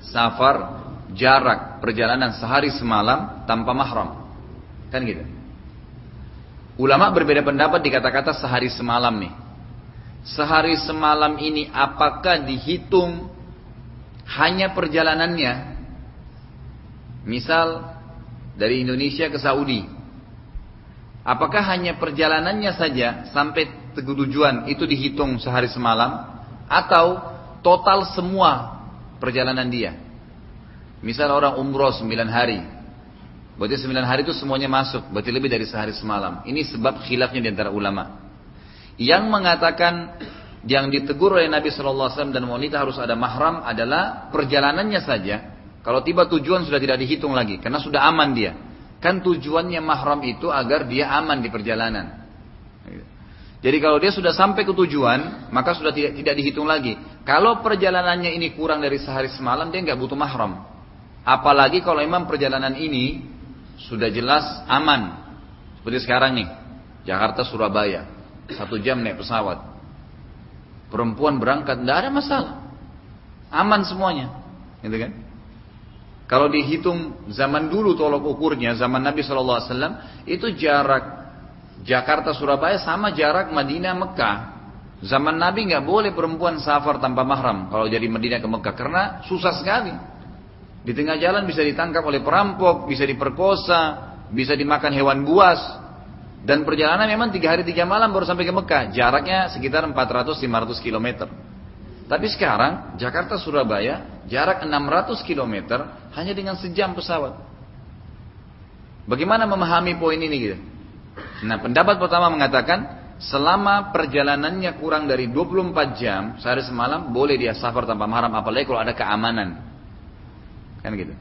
A: safar jarak perjalanan sehari semalam tanpa mahram. Kan gitu. Ulama berbeda pendapat di kata-kata sehari semalam nih. sehari semalam ini apakah dihitung hanya perjalanannya? Misal dari Indonesia ke Saudi. Apakah hanya perjalanannya saja sampai tujuan itu dihitung sehari semalam atau total semua perjalanan dia? Misal orang umroh 9 hari. Berarti 9 hari itu semuanya masuk, berarti lebih dari sehari semalam. Ini sebab khilafnya di antara ulama. Yang mengatakan yang ditegur oleh Nabi Wasallam dan wanita harus ada mahram adalah perjalanannya saja kalau tiba tujuan sudah tidak dihitung lagi karena sudah aman dia. Kan tujuannya mahram itu agar dia aman di perjalanan. Jadi kalau dia sudah sampai ke tujuan, maka sudah tidak tidak dihitung lagi. Kalau perjalanannya ini kurang dari sehari semalam, dia nggak butuh mahram. Apalagi kalau memang perjalanan ini sudah jelas aman. Seperti sekarang nih, Jakarta Surabaya, satu jam naik pesawat. Perempuan berangkat, tidak ada masalah, aman semuanya, gitu kan? Kalau dihitung zaman dulu tolok ukurnya, zaman Nabi SAW, itu jarak Jakarta Surabaya sama jarak Madinah Mekah. Zaman Nabi nggak boleh perempuan safar tanpa mahram kalau jadi Madinah ke Mekah karena susah sekali. Di tengah jalan bisa ditangkap oleh perampok, bisa diperkosa, bisa dimakan hewan buas. Dan perjalanan memang tiga hari tiga malam baru sampai ke Mekah. Jaraknya sekitar 400-500 kilometer. Tapi sekarang Jakarta Surabaya jarak 600 km hanya dengan sejam pesawat. Bagaimana memahami poin ini gitu? Nah, pendapat pertama mengatakan selama perjalanannya kurang dari 24 jam sehari semalam boleh dia safar tanpa mahram apalagi kalau ada keamanan. Kan gitu.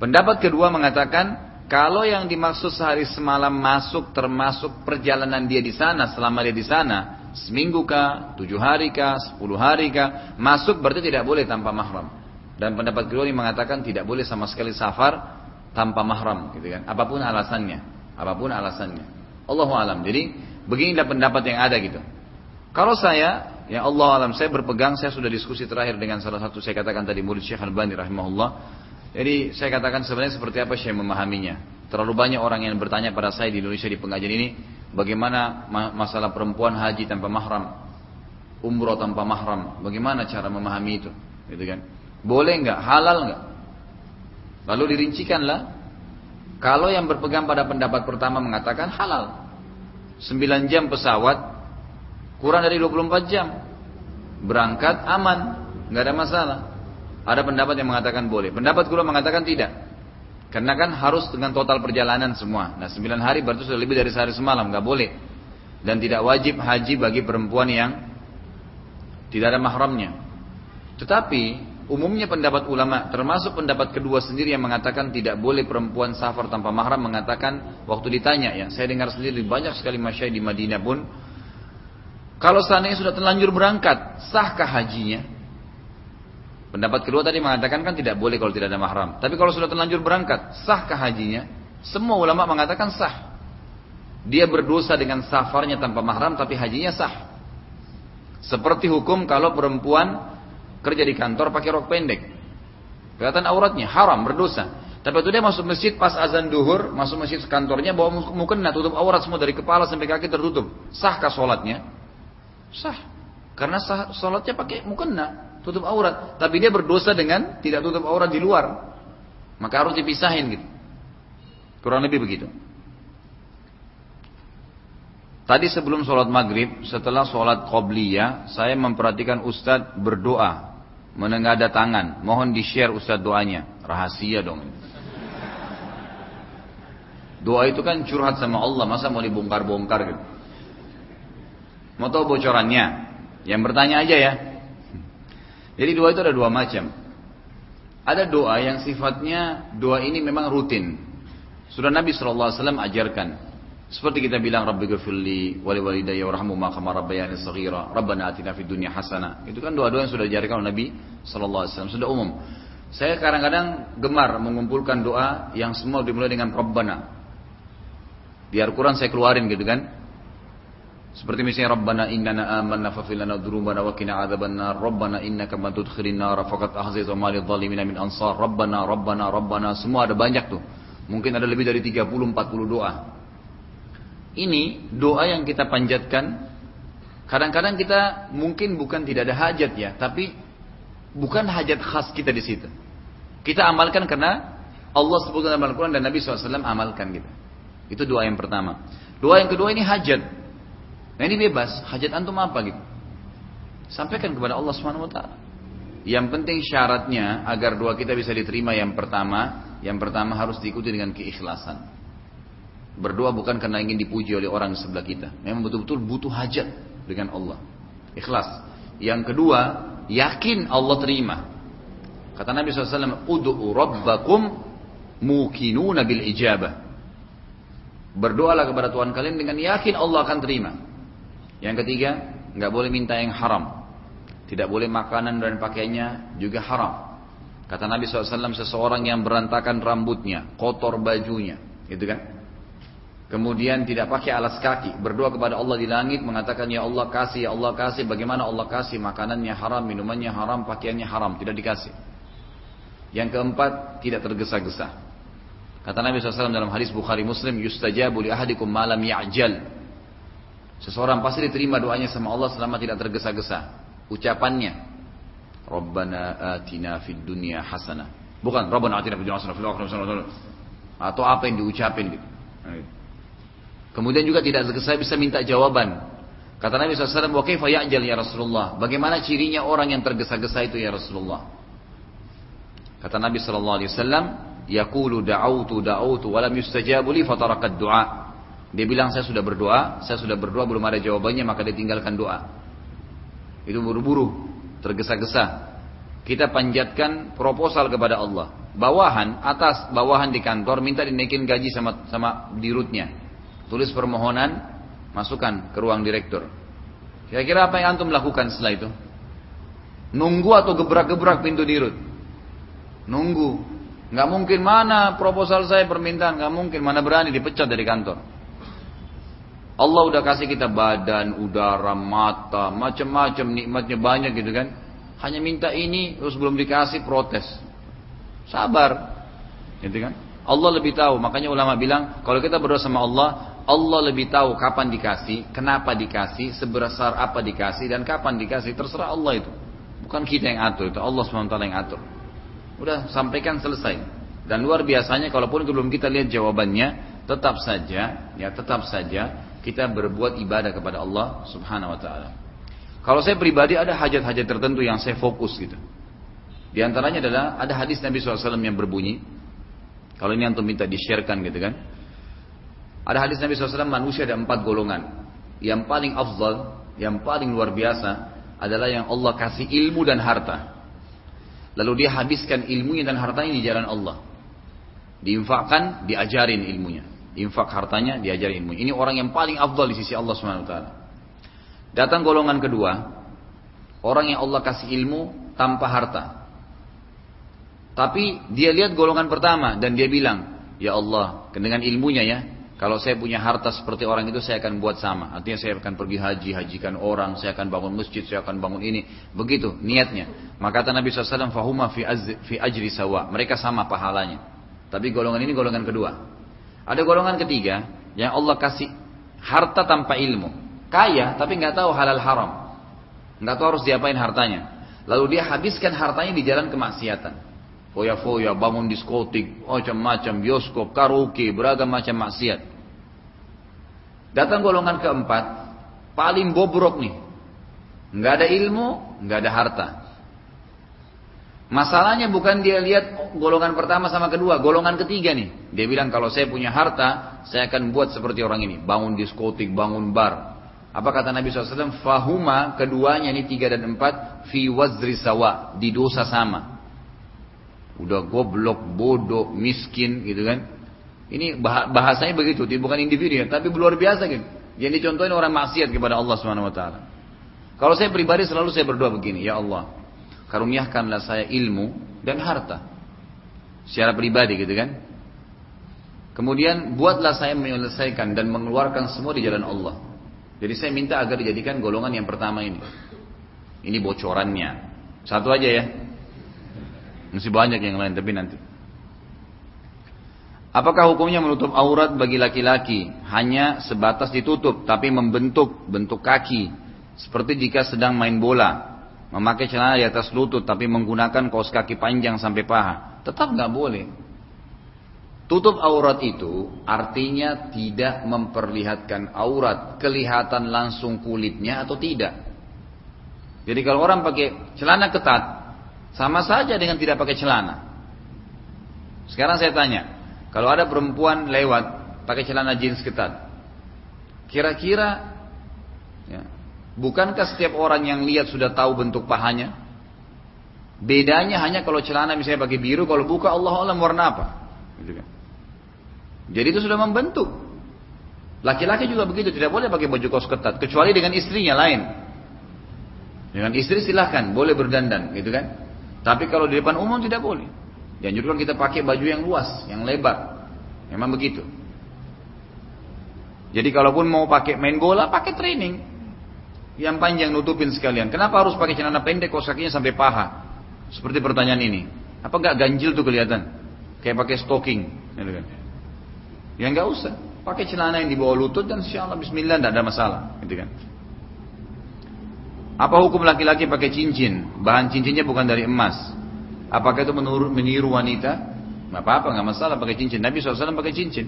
A: Pendapat kedua mengatakan kalau yang dimaksud sehari semalam masuk termasuk perjalanan dia di sana selama dia di sana seminggu kah, tujuh hari kah, sepuluh hari kah, masuk berarti tidak boleh tanpa mahram. Dan pendapat kedua ini mengatakan tidak boleh sama sekali safar tanpa mahram, gitu kan? Apa pun alasannya, apa pun alasannya. Allahu alam. Jadi beginilah pendapat yang ada gitu. Kalau saya, ya Allah alam, saya berpegang, saya sudah diskusi terakhir dengan salah satu saya katakan tadi murid Syekh Al-Bani rahimahullah. Jadi saya katakan sebenarnya seperti apa saya memahaminya. Terlalu banyak orang yang bertanya pada saya di Indonesia di pengajian ini, Bagaimana masalah perempuan haji tanpa mahram, umroh tanpa mahram? Bagaimana cara memahami itu? Gitu kan? Boleh nggak? Halal nggak? Lalu dirincikanlah. Kalau yang berpegang pada pendapat pertama mengatakan halal. 9 jam pesawat kurang dari 24 jam. Berangkat aman, nggak ada masalah. Ada pendapat yang mengatakan boleh. Pendapat kedua mengatakan tidak. Karena kan harus dengan total perjalanan semua. Nah sembilan hari berarti sudah lebih dari sehari semalam, nggak boleh. Dan tidak wajib haji bagi perempuan yang tidak ada mahramnya. Tetapi umumnya pendapat ulama, termasuk pendapat kedua sendiri yang mengatakan tidak boleh perempuan safar tanpa mahram, mengatakan waktu ditanya ya, saya dengar sendiri banyak sekali masyai di Madinah pun, kalau seandainya sudah terlanjur berangkat, sahkah hajinya? Pendapat kedua tadi mengatakan kan tidak boleh kalau tidak ada mahram. Tapi kalau sudah terlanjur berangkat, sahkah hajinya? Semua ulama mengatakan sah. Dia berdosa dengan safarnya tanpa mahram tapi hajinya sah. Seperti hukum kalau perempuan kerja di kantor pakai rok pendek. Kelihatan auratnya, haram, berdosa. Tapi itu dia masuk masjid pas azan duhur, masuk masjid kantornya bawa mukena tutup aurat semua dari kepala sampai kaki tertutup. Sahkah sholatnya? Sah. Karena sah, sholatnya pakai mukena tutup aurat. Tapi dia berdosa dengan tidak tutup aurat di luar. Maka harus dipisahin gitu. Kurang lebih begitu. Tadi sebelum sholat maghrib, setelah sholat qobliyah, saya memperhatikan Ustadz berdoa, menengada tangan. Mohon di-share Ustadz doanya. Rahasia dong. Doa itu kan curhat sama Allah, masa mau dibongkar-bongkar gitu. Mau tahu bocorannya? Yang bertanya aja ya. Jadi doa itu ada dua macam. Ada doa yang sifatnya doa ini memang rutin. Sudah Nabi SAW ajarkan. Seperti kita bilang Rabbi gafirli wali walidayya warhamhuma kama rabbayani Rabbana atina fid dunya hasana. Itu kan doa-doa yang sudah diajarkan oleh Nabi SAW. Sudah umum. Saya kadang-kadang gemar mengumpulkan doa yang semua dimulai dengan Rabbana. Biar Quran saya keluarin gitu kan. Seperti misalnya Rabbana innana amanna faghfir lana dzunubana wa. Rabbana innaka man tudkhilin nar faqad ahzayt wa malil zalimin min ansar. Rabbana Rabbana Rabbana semua ada banyak tuh. Mungkin ada lebih dari 30 40 doa. Ini doa yang kita panjatkan Kadang-kadang kita mungkin bukan tidak ada hajat ya, tapi bukan hajat khas kita di situ. Kita amalkan karena Allah sebutkan dalam Al-Quran dan Nabi SAW amalkan gitu. Itu doa yang pertama. Doa yang kedua ini hajat. Nah ini bebas. Hajat antum apa gitu? Sampaikan kepada Allah Subhanahu Wa Taala. Yang penting syaratnya agar doa kita bisa diterima yang pertama, yang pertama harus diikuti dengan keikhlasan. Berdoa bukan karena ingin dipuji oleh orang di sebelah kita. Memang betul-betul butuh hajat dengan Allah. Ikhlas. Yang kedua, yakin Allah terima. Kata Nabi SAW, Udu'u rabbakum mukinuna bil ijabah. Berdoalah kepada Tuhan kalian dengan yakin Allah akan terima. Yang ketiga, nggak boleh minta yang haram. Tidak boleh makanan dan pakaiannya juga haram. Kata Nabi SAW, seseorang yang berantakan rambutnya, kotor bajunya, gitu kan? Kemudian tidak pakai alas kaki, berdoa kepada Allah di langit mengatakan ya Allah kasih, ya Allah kasih, bagaimana Allah kasih makanannya haram, minumannya haram, pakaiannya haram, tidak dikasih. Yang keempat, tidak tergesa-gesa. Kata Nabi SAW dalam hadis Bukhari Muslim, yustajabu li ahadikum malam ya'jal. Seseorang pasti diterima doanya sama Allah selama tidak tergesa-gesa. Ucapannya, Rabbana atina fid dunya hasanah. Bukan, Rabbana atina fid dunya hasanah fil. Atau apa yang diucapin gitu. Kemudian juga tidak saya bisa minta jawaban. Kata Nabi SAW, wa ya'jal ya Rasulullah? Bagaimana cirinya orang yang tergesa-gesa itu ya Rasulullah? Kata Nabi SAW, Yaqulu da'autu da'autu walam yustajabu li fatarakat du'a. Dia bilang saya sudah berdoa, saya sudah berdoa belum ada jawabannya maka dia tinggalkan doa. Itu buru-buru, tergesa-gesa. Kita panjatkan proposal kepada Allah. Bawahan, atas, bawahan di kantor minta dinaikin gaji sama sama dirutnya. Tulis permohonan, masukkan ke ruang direktur. Kira-kira apa yang antum lakukan setelah itu? Nunggu atau gebrak-gebrak pintu dirut? Nunggu. Nggak mungkin mana proposal saya permintaan, nggak mungkin mana berani dipecat dari kantor. Allah udah kasih kita badan, udara, mata, macam-macam nikmatnya banyak gitu kan. Hanya minta ini terus belum dikasih protes. Sabar. Gitu kan? Allah lebih tahu. Makanya ulama bilang kalau kita berdoa sama Allah, Allah lebih tahu kapan dikasih, kenapa dikasih, sebesar apa dikasih, dan kapan dikasih. Terserah Allah itu. Bukan kita yang atur, itu Allah SWT yang atur. Udah sampaikan selesai. Dan luar biasanya, kalaupun belum kita lihat jawabannya, tetap saja, ya tetap saja kita berbuat ibadah kepada Allah Subhanahu Wa Taala. Kalau saya pribadi ada hajat-hajat tertentu yang saya fokus gitu. Di antaranya adalah ada hadis Nabi SAW yang berbunyi, kalau ini antum minta di-sharekan gitu kan. Ada hadis Nabi SAW manusia ada empat golongan. Yang paling afdal, yang paling luar biasa adalah yang Allah kasih ilmu dan harta. Lalu dia habiskan ilmunya dan hartanya di jalan Allah. Diinfakkan, diajarin ilmunya. Infak hartanya, diajarin ilmunya. Ini orang yang paling afdal di sisi Allah SWT. Datang golongan kedua, orang yang Allah kasih ilmu tanpa harta. Tapi dia lihat golongan pertama dan dia bilang, Ya Allah, dengan ilmunya ya, kalau saya punya harta seperti orang itu saya akan buat sama. Artinya saya akan pergi haji, hajikan orang, saya akan bangun masjid, saya akan bangun ini. Begitu niatnya. Maka kata Nabi SAW, fahuma fi, fi ajri sawa. Mereka sama pahalanya. Tapi golongan ini golongan kedua. Ada golongan ketiga yang Allah kasih harta tanpa ilmu. Kaya tapi nggak tahu halal haram. Nggak tahu harus diapain hartanya. Lalu dia habiskan hartanya di jalan kemaksiatan foya-foya, bangun diskotik, macam-macam, bioskop, karaoke, beragam macam maksiat. Datang golongan keempat, paling bobrok nih. Nggak ada ilmu, nggak ada harta. Masalahnya bukan dia lihat golongan pertama sama kedua, golongan ketiga nih. Dia bilang kalau saya punya harta, saya akan buat seperti orang ini. Bangun diskotik, bangun bar. Apa kata Nabi SAW? Fahuma keduanya ini tiga dan empat fi wazri sawa di dosa sama. Udah goblok, bodoh, miskin gitu kan. Ini bahasanya begitu, bukan individu ya, tapi luar biasa gitu. Yang dicontohin orang maksiat kepada Allah Subhanahu wa taala. Kalau saya pribadi selalu saya berdoa begini, ya Allah, karuniakanlah saya ilmu dan harta. Secara pribadi gitu kan. Kemudian buatlah saya menyelesaikan dan mengeluarkan semua di jalan Allah. Jadi saya minta agar dijadikan golongan yang pertama ini. Ini bocorannya. Satu aja ya. Masih banyak yang lain tapi nanti. Apakah hukumnya menutup aurat bagi laki-laki hanya sebatas ditutup tapi membentuk bentuk kaki Seperti jika sedang main bola, memakai celana di atas lutut tapi menggunakan kaos kaki panjang sampai paha, tetap nggak boleh. Tutup aurat itu artinya tidak memperlihatkan aurat, kelihatan langsung kulitnya atau tidak. Jadi kalau orang pakai celana ketat, sama saja dengan tidak pakai celana. Sekarang saya tanya, kalau ada perempuan lewat pakai celana jeans ketat, kira-kira ya, bukankah setiap orang yang lihat sudah tahu bentuk pahanya? Bedanya hanya kalau celana misalnya pakai biru, kalau buka Allah Allah warna apa? Gitu kan. Jadi itu sudah membentuk. Laki-laki juga begitu, tidak boleh pakai baju kaos ketat, kecuali dengan istrinya lain. Dengan istri silahkan, boleh berdandan, gitu kan? Tapi kalau di depan umum tidak boleh. Dianjurkan kita pakai baju yang luas, yang lebar. Memang begitu. Jadi kalaupun mau pakai main bola, pakai training. Yang panjang nutupin sekalian. Kenapa harus pakai celana pendek kok kakinya sampai paha? Seperti pertanyaan ini. Apa nggak ganjil tuh kelihatan? Kayak pakai stocking. Gitu kan. Ya nggak usah. Pakai celana yang di bawah lutut dan insya Allah Bismillah tidak ada masalah. Gitu kan. Apa hukum laki-laki pakai cincin? Bahan cincinnya bukan dari emas. Apakah itu menurut meniru wanita? Nggak apa-apa, nggak masalah pakai cincin. Nabi SAW pakai cincin.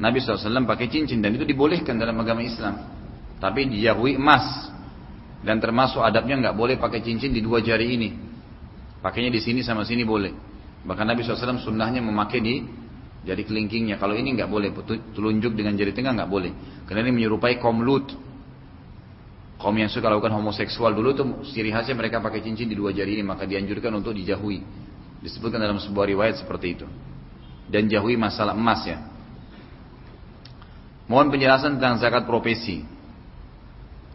A: Nabi SAW pakai cincin dan itu dibolehkan dalam agama Islam. Tapi dijauhi emas dan termasuk adabnya nggak boleh pakai cincin di dua jari ini. Pakainya di sini sama sini boleh. Bahkan Nabi SAW sunnahnya memakai di jari kelingkingnya. Kalau ini nggak boleh, telunjuk dengan jari tengah nggak boleh. Karena ini menyerupai kaum Lut. Kaum yang suka lakukan homoseksual dulu tuh ciri khasnya mereka pakai cincin di dua jari ini maka dianjurkan untuk dijauhi. Disebutkan dalam sebuah riwayat seperti itu. Dan jauhi masalah emas ya. Mohon penjelasan tentang zakat profesi.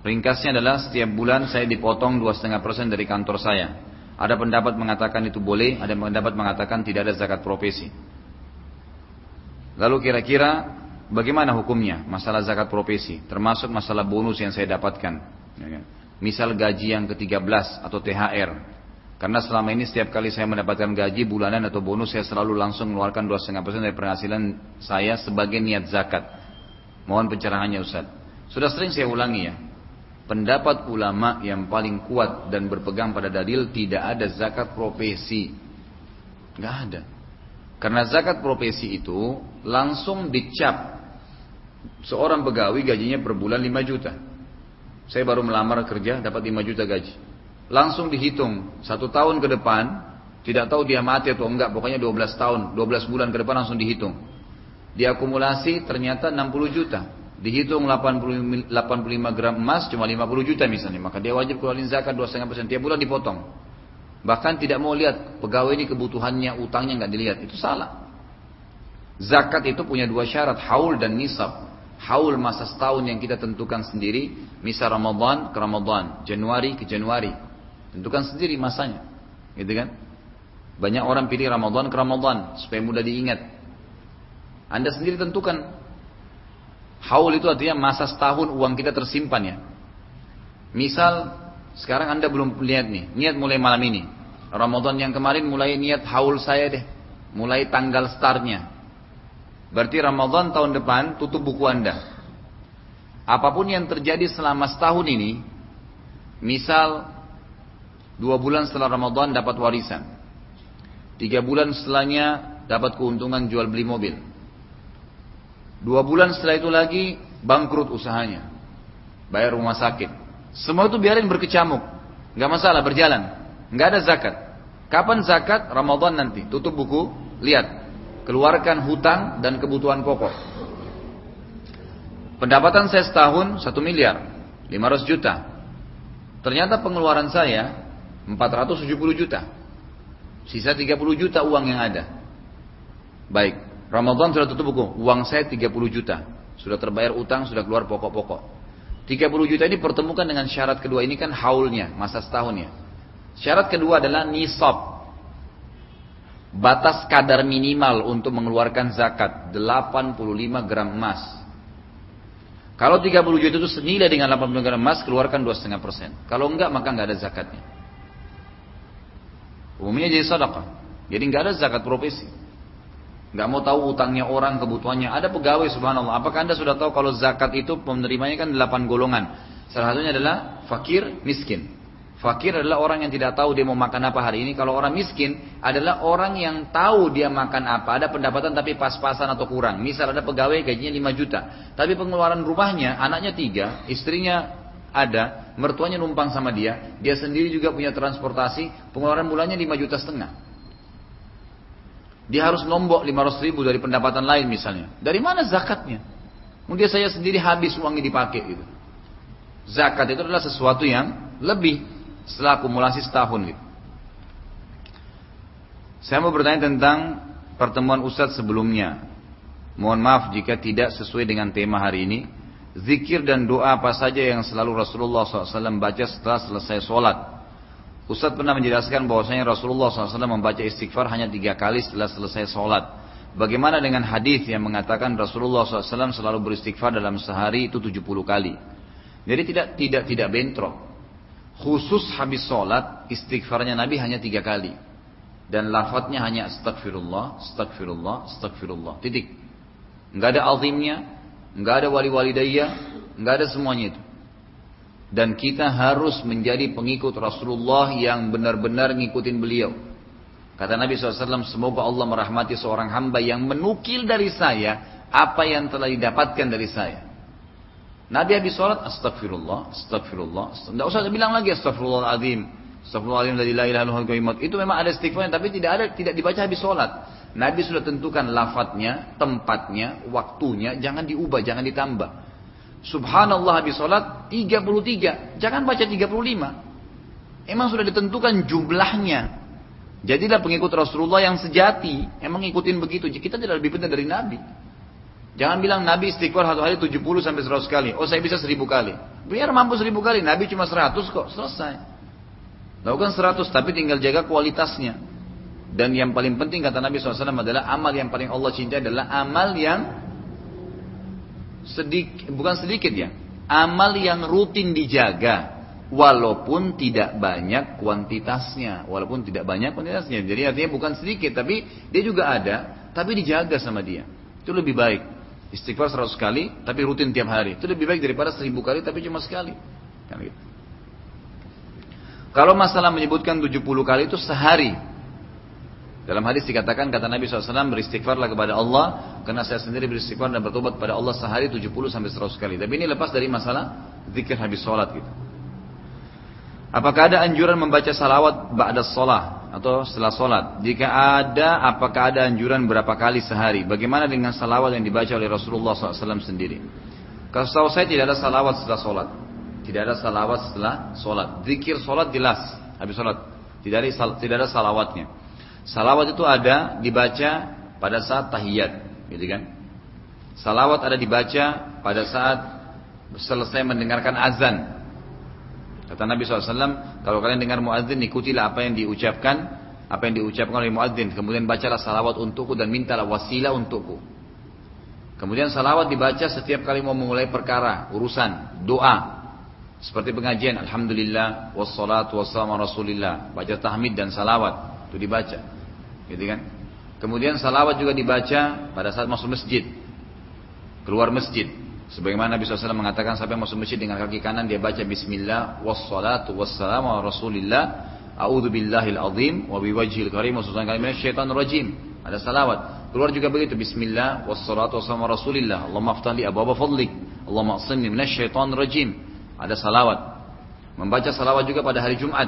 A: Ringkasnya adalah setiap bulan saya dipotong 2,5% dari kantor saya. Ada pendapat mengatakan itu boleh, ada pendapat mengatakan tidak ada zakat profesi. Lalu kira-kira bagaimana hukumnya masalah zakat profesi, termasuk masalah bonus yang saya dapatkan? Ya kan? Misal gaji yang ke-13 atau THR. Karena selama ini setiap kali saya mendapatkan gaji bulanan atau bonus saya selalu langsung mengeluarkan 2,5% dari penghasilan saya sebagai niat zakat. Mohon pencerahannya Ustaz. Sudah sering saya ulangi ya. Pendapat ulama yang paling kuat dan berpegang pada dalil tidak ada zakat profesi. Gak ada. Karena zakat profesi itu langsung dicap seorang pegawai gajinya per bulan 5 juta. Saya baru melamar kerja dapat 5 juta gaji. Langsung dihitung satu tahun ke depan, tidak tahu dia mati atau enggak, pokoknya 12 tahun, 12 bulan ke depan langsung dihitung. Diakumulasi ternyata 60 juta. Dihitung 80, 85 gram emas cuma 50 juta misalnya, maka dia wajib keluarin zakat 2,5% tiap bulan dipotong. Bahkan tidak mau lihat pegawai ini kebutuhannya, utangnya nggak dilihat, itu salah. Zakat itu punya dua syarat, haul dan nisab haul masa setahun yang kita tentukan sendiri, misal Ramadan ke Ramadan, Januari ke Januari. Tentukan sendiri masanya. Gitu kan? Banyak orang pilih Ramadan ke Ramadan supaya mudah diingat. Anda sendiri tentukan. Haul itu artinya masa setahun uang kita tersimpan ya. Misal sekarang Anda belum lihat nih, niat mulai malam ini. Ramadan yang kemarin mulai niat haul saya deh. Mulai tanggal startnya. Berarti Ramadan tahun depan tutup buku Anda. Apa pun yang terjadi selama setahun ini, misal dua bulan setelah Ramadan dapat warisan, tiga bulan setelahnya dapat keuntungan jual beli mobil, dua bulan setelah itu lagi bangkrut usahanya, bayar rumah sakit, semua itu biarin berkecamuk, nggak masalah berjalan, nggak ada zakat. Kapan zakat? Ramadan nanti, tutup buku, lihat keluarkan hutang dan kebutuhan pokok. Pendapatan saya setahun 1 miliar, 500 juta. Ternyata pengeluaran saya 470 juta. Sisa 30 juta uang yang ada. Baik, Ramadan sudah tutup buku, uang saya 30 juta. Sudah terbayar utang, sudah keluar pokok-pokok. 30 juta ini pertemukan dengan syarat kedua ini kan haulnya, masa setahunnya. Syarat kedua adalah nisab, Batas kadar minimal untuk mengeluarkan zakat 85 gram emas. Kalau 30 juta itu senilai dengan 80 gram emas, keluarkan 2,5 persen. Kalau enggak, maka enggak ada zakatnya. Umumnya jadi sedekah. Jadi enggak ada zakat profesi. Enggak mau tahu utangnya orang, kebutuhannya. Ada pegawai subhanallah. Apakah anda sudah tahu kalau zakat itu penerimanya kan 8 golongan. Salah satunya adalah fakir miskin. Fakir adalah orang yang tidak tahu dia mau makan apa hari ini. Kalau orang miskin adalah orang yang tahu dia makan apa. Ada pendapatan tapi pas-pasan atau kurang. Misal ada pegawai gajinya 5 juta. Tapi pengeluaran rumahnya anaknya tiga, istrinya ada, mertuanya numpang sama dia. Dia sendiri juga punya transportasi. Pengeluaran bulannya 5 juta setengah. Dia harus nombok 500 ribu dari pendapatan lain misalnya. Dari mana zakatnya? Mungkin saya sendiri habis uangnya dipakai gitu. Zakat itu adalah sesuatu yang lebih setelah akumulasi setahun gitu. Saya mau bertanya tentang pertemuan Ustadz sebelumnya. Mohon maaf jika tidak sesuai dengan tema hari ini. Zikir dan doa apa saja yang selalu Rasulullah SAW baca setelah selesai sholat. Ustadz pernah menjelaskan bahwasanya Rasulullah SAW membaca istighfar hanya tiga kali setelah selesai sholat. Bagaimana dengan hadis yang mengatakan Rasulullah SAW selalu beristighfar dalam sehari itu 70 kali. Jadi tidak tidak tidak bentrok. Khusus habis sholat, istighfarnya Nabi hanya tiga kali. Dan lafadznya hanya astagfirullah, astagfirullah, astagfirullah. Titik. Enggak ada azimnya, enggak ada wali-wali daya, enggak ada semuanya itu. Dan kita harus menjadi pengikut Rasulullah yang benar-benar ngikutin beliau. Kata Nabi SAW, semoga Allah merahmati seorang hamba yang menukil dari saya apa yang telah didapatkan dari saya. Nabi habis sholat, astagfirullah, astagfirullah. Tidak usah bilang lagi astagfirullahaladzim. Astagfirullahaladzim dari la ilaha illallah Itu memang ada istighfar tapi tidak ada tidak dibaca habis sholat. Nabi sudah tentukan lafadznya, tempatnya, waktunya, jangan diubah, jangan ditambah. Subhanallah habis sholat 33, jangan baca 35. Emang sudah ditentukan jumlahnya. Jadilah pengikut Rasulullah yang sejati, emang ngikutin begitu. Kita tidak lebih penting dari Nabi. Jangan bilang Nabi istighfar satu hari 70 sampai 100 kali. Oh saya bisa 1000 kali. Biar mampu 1000 kali. Nabi cuma 100 kok. Selesai. Lakukan 100 tapi tinggal jaga kualitasnya. Dan yang paling penting kata Nabi SAW adalah amal yang paling Allah cintai adalah amal yang sedikit, bukan sedikit ya. Amal yang rutin dijaga. Walaupun tidak banyak kuantitasnya. Walaupun tidak banyak kuantitasnya. Jadi artinya bukan sedikit. Tapi dia juga ada. Tapi dijaga sama dia. Itu lebih baik. Istighfar 100 kali, tapi rutin tiap hari. Itu lebih baik daripada 1000 kali, tapi cuma sekali. Kan gitu. Kalau masalah menyebutkan 70 kali itu sehari. Dalam hadis dikatakan kata Nabi SAW beristighfarlah kepada Allah karena saya sendiri beristighfar dan bertobat kepada Allah sehari 70 sampai 100 kali. Tapi ini lepas dari masalah zikir habis sholat gitu. Apakah ada anjuran membaca salawat ba'da sholat atau setelah sholat? Jika ada, apakah ada anjuran berapa kali sehari? Bagaimana dengan salawat yang dibaca oleh Rasulullah SAW sendiri? Kalau saya tidak ada salawat setelah sholat. Tidak ada salawat setelah sholat. Zikir sholat jelas habis sholat. Tidak ada salawatnya. Salawat itu ada dibaca pada saat tahiyat, gitu kan? Salawat ada dibaca pada saat selesai mendengarkan azan, Kata Nabi SAW, kalau kalian dengar muadzin, ikutilah apa yang diucapkan, apa yang diucapkan oleh muadzin. Kemudian bacalah salawat untukku dan mintalah wasilah untukku. Kemudian salawat dibaca setiap kali mau memulai perkara, urusan, doa. Seperti pengajian, Alhamdulillah, wassalatu wassalamu rasulillah. Baca tahmid dan salawat, itu dibaca. Gitu kan? Kemudian salawat juga dibaca pada saat masuk masjid. Keluar masjid. Sebagaimana Nabi SAW mengatakan sampai masuk masjid dengan kaki kanan dia baca Bismillah wassalatu wassalamu ala rasulillah A'udhu billahil azim wa biwajhil karim wa kalimah syaitan rajim. Ada salawat. Keluar juga begitu Bismillah wassalatu wassalamu ala rasulillah Allahumma aftahli abu fadlik Allahumma asimni minas syaitan rajim. Ada salawat. Membaca salawat juga pada hari Jumat.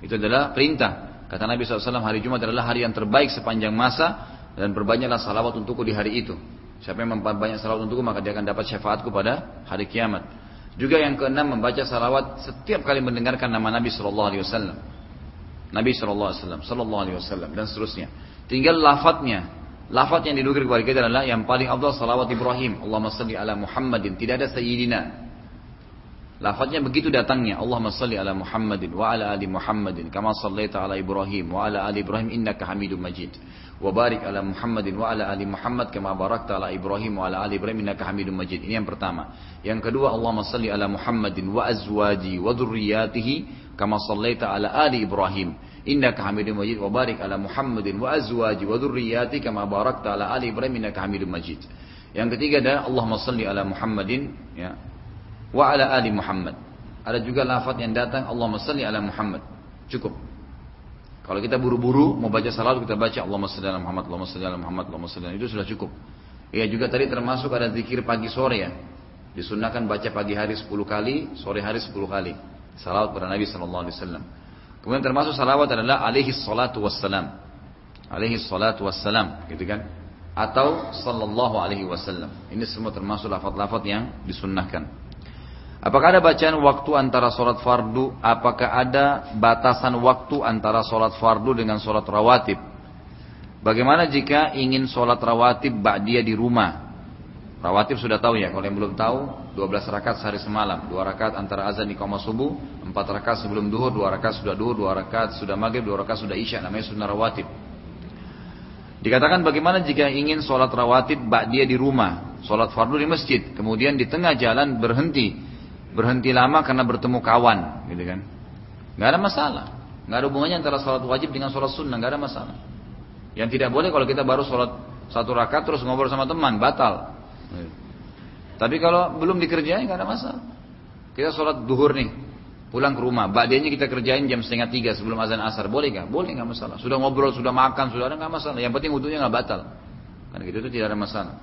A: Itu adalah perintah. Kata Nabi SAW hari Jumat adalah hari yang terbaik sepanjang masa dan berbanyaklah salawat untukku di hari itu. Siapa yang memperbanyak salawat untukku maka dia akan dapat syafaatku pada hari kiamat. Juga yang keenam membaca salawat setiap kali mendengarkan nama Nabi Shallallahu Alaihi Wasallam. Nabi Shallallahu Alaihi Wasallam, Shallallahu Alaihi Wasallam dan seterusnya. Tinggal lafadznya. Lafaz yang didukir kepada kita adalah yang paling abdul salawat Ibrahim. Allahumma salli ala Muhammadin. Tidak ada sayyidina. Lafadznya begitu datangnya. Allahumma salli ala Muhammadin wa ala ali Muhammadin. Kama sallaita ala Ibrahim wa ala ali Ibrahim innaka hamidun majid. Wabarik ala Muhammadin wa ala ali Muhammad kama barakta ala Ibrahim wa ala ali Ibrahim innaka Hamidum Majid. Ini yang pertama. Yang kedua Allahumma salli ala Muhammadin wa azwaji wa dzurriyyatihi kama sallaita ala ali Ibrahim innaka Hamidum Majid. Wabarik ala Muhammadin wa azwaji wa dzurriyyatihi kama barakta ala ali Ibrahim innaka Hamidum Majid. Yang ketiga adalah Allahumma salli ala Muhammadin ya. Wa ala ali Muhammad. Ada juga lafaz yang datang Allahumma salli ala Muhammad. Cukup. Kalau kita buru-buru mau baca salawat kita baca Allahumma salli ala Muhammad, Allahumma salli ala Muhammad, Allahumma salli ala itu sudah cukup. Ya juga tadi termasuk ada zikir pagi sore ya. Disunahkan baca pagi hari 10 kali, sore hari 10 kali. Salawat pada Nabi sallallahu alaihi. Kemudian termasuk salawat adalah alaihi salatu wassalam. Alaihi salatu wassalam, gitu kan? Atau sallallahu alaihi wasallam. Ini semua termasuk lafaz-lafaz yang disunnahkan. Apakah ada bacaan waktu antara sholat fardu? Apakah ada batasan waktu antara sholat fardu dengan sholat rawatib? Bagaimana jika ingin sholat rawatib ba'diyah di rumah? Rawatib sudah tahu ya, kalau yang belum tahu 12 rakaat sehari semalam 2 rakaat antara azan di koma subuh 4 rakaat sebelum duhur 2 rakaat sudah duhur 2 rakaat sudah maghrib 2 rakaat sudah isya namanya sunnah rawatib Dikatakan bagaimana jika ingin sholat rawatib ba'diyah di rumah Sholat fardu di masjid Kemudian di tengah jalan berhenti Berhenti lama karena bertemu kawan gitu kan Gak ada masalah Gak ada hubungannya antara sholat wajib dengan sholat sunnah Gak ada masalah yang tidak boleh kalau kita baru sholat satu rakaat terus ngobrol sama teman, batal. Tapi kalau belum dikerjain nggak ada masalah. Kita sholat duhur nih, pulang ke rumah, badianya kita kerjain jam setengah tiga sebelum azan asar, boleh nggak? Boleh nggak masalah. Sudah ngobrol, sudah makan, sudah ada nggak masalah. Yang penting wudhunya nggak batal. Karena gitu itu tidak ada masalah.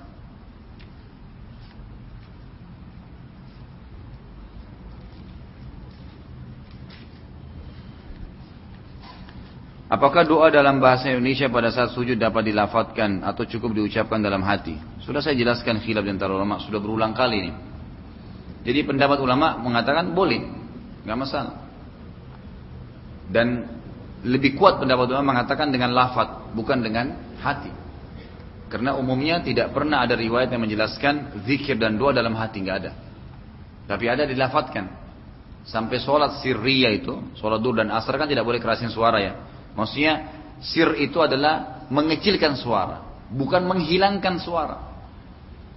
A: Apakah doa dalam bahasa Indonesia pada saat sujud dapat dilafatkan atau cukup diucapkan dalam hati? Sudah saya jelaskan khilaf di antara ulama, sudah berulang kali ini. Jadi pendapat ulama mengatakan boleh, nggak masalah. Dan lebih kuat pendapat ulama mengatakan dengan lafat, bukan dengan hati. Karena umumnya tidak pernah ada riwayat yang menjelaskan zikir dan doa dalam hati, nggak ada. Tapi ada dilafatkan. Sampai sholat sirriya itu, sholat dur dan asar kan tidak boleh kerasin suara ya Maksudnya sir itu adalah mengecilkan suara, bukan menghilangkan suara.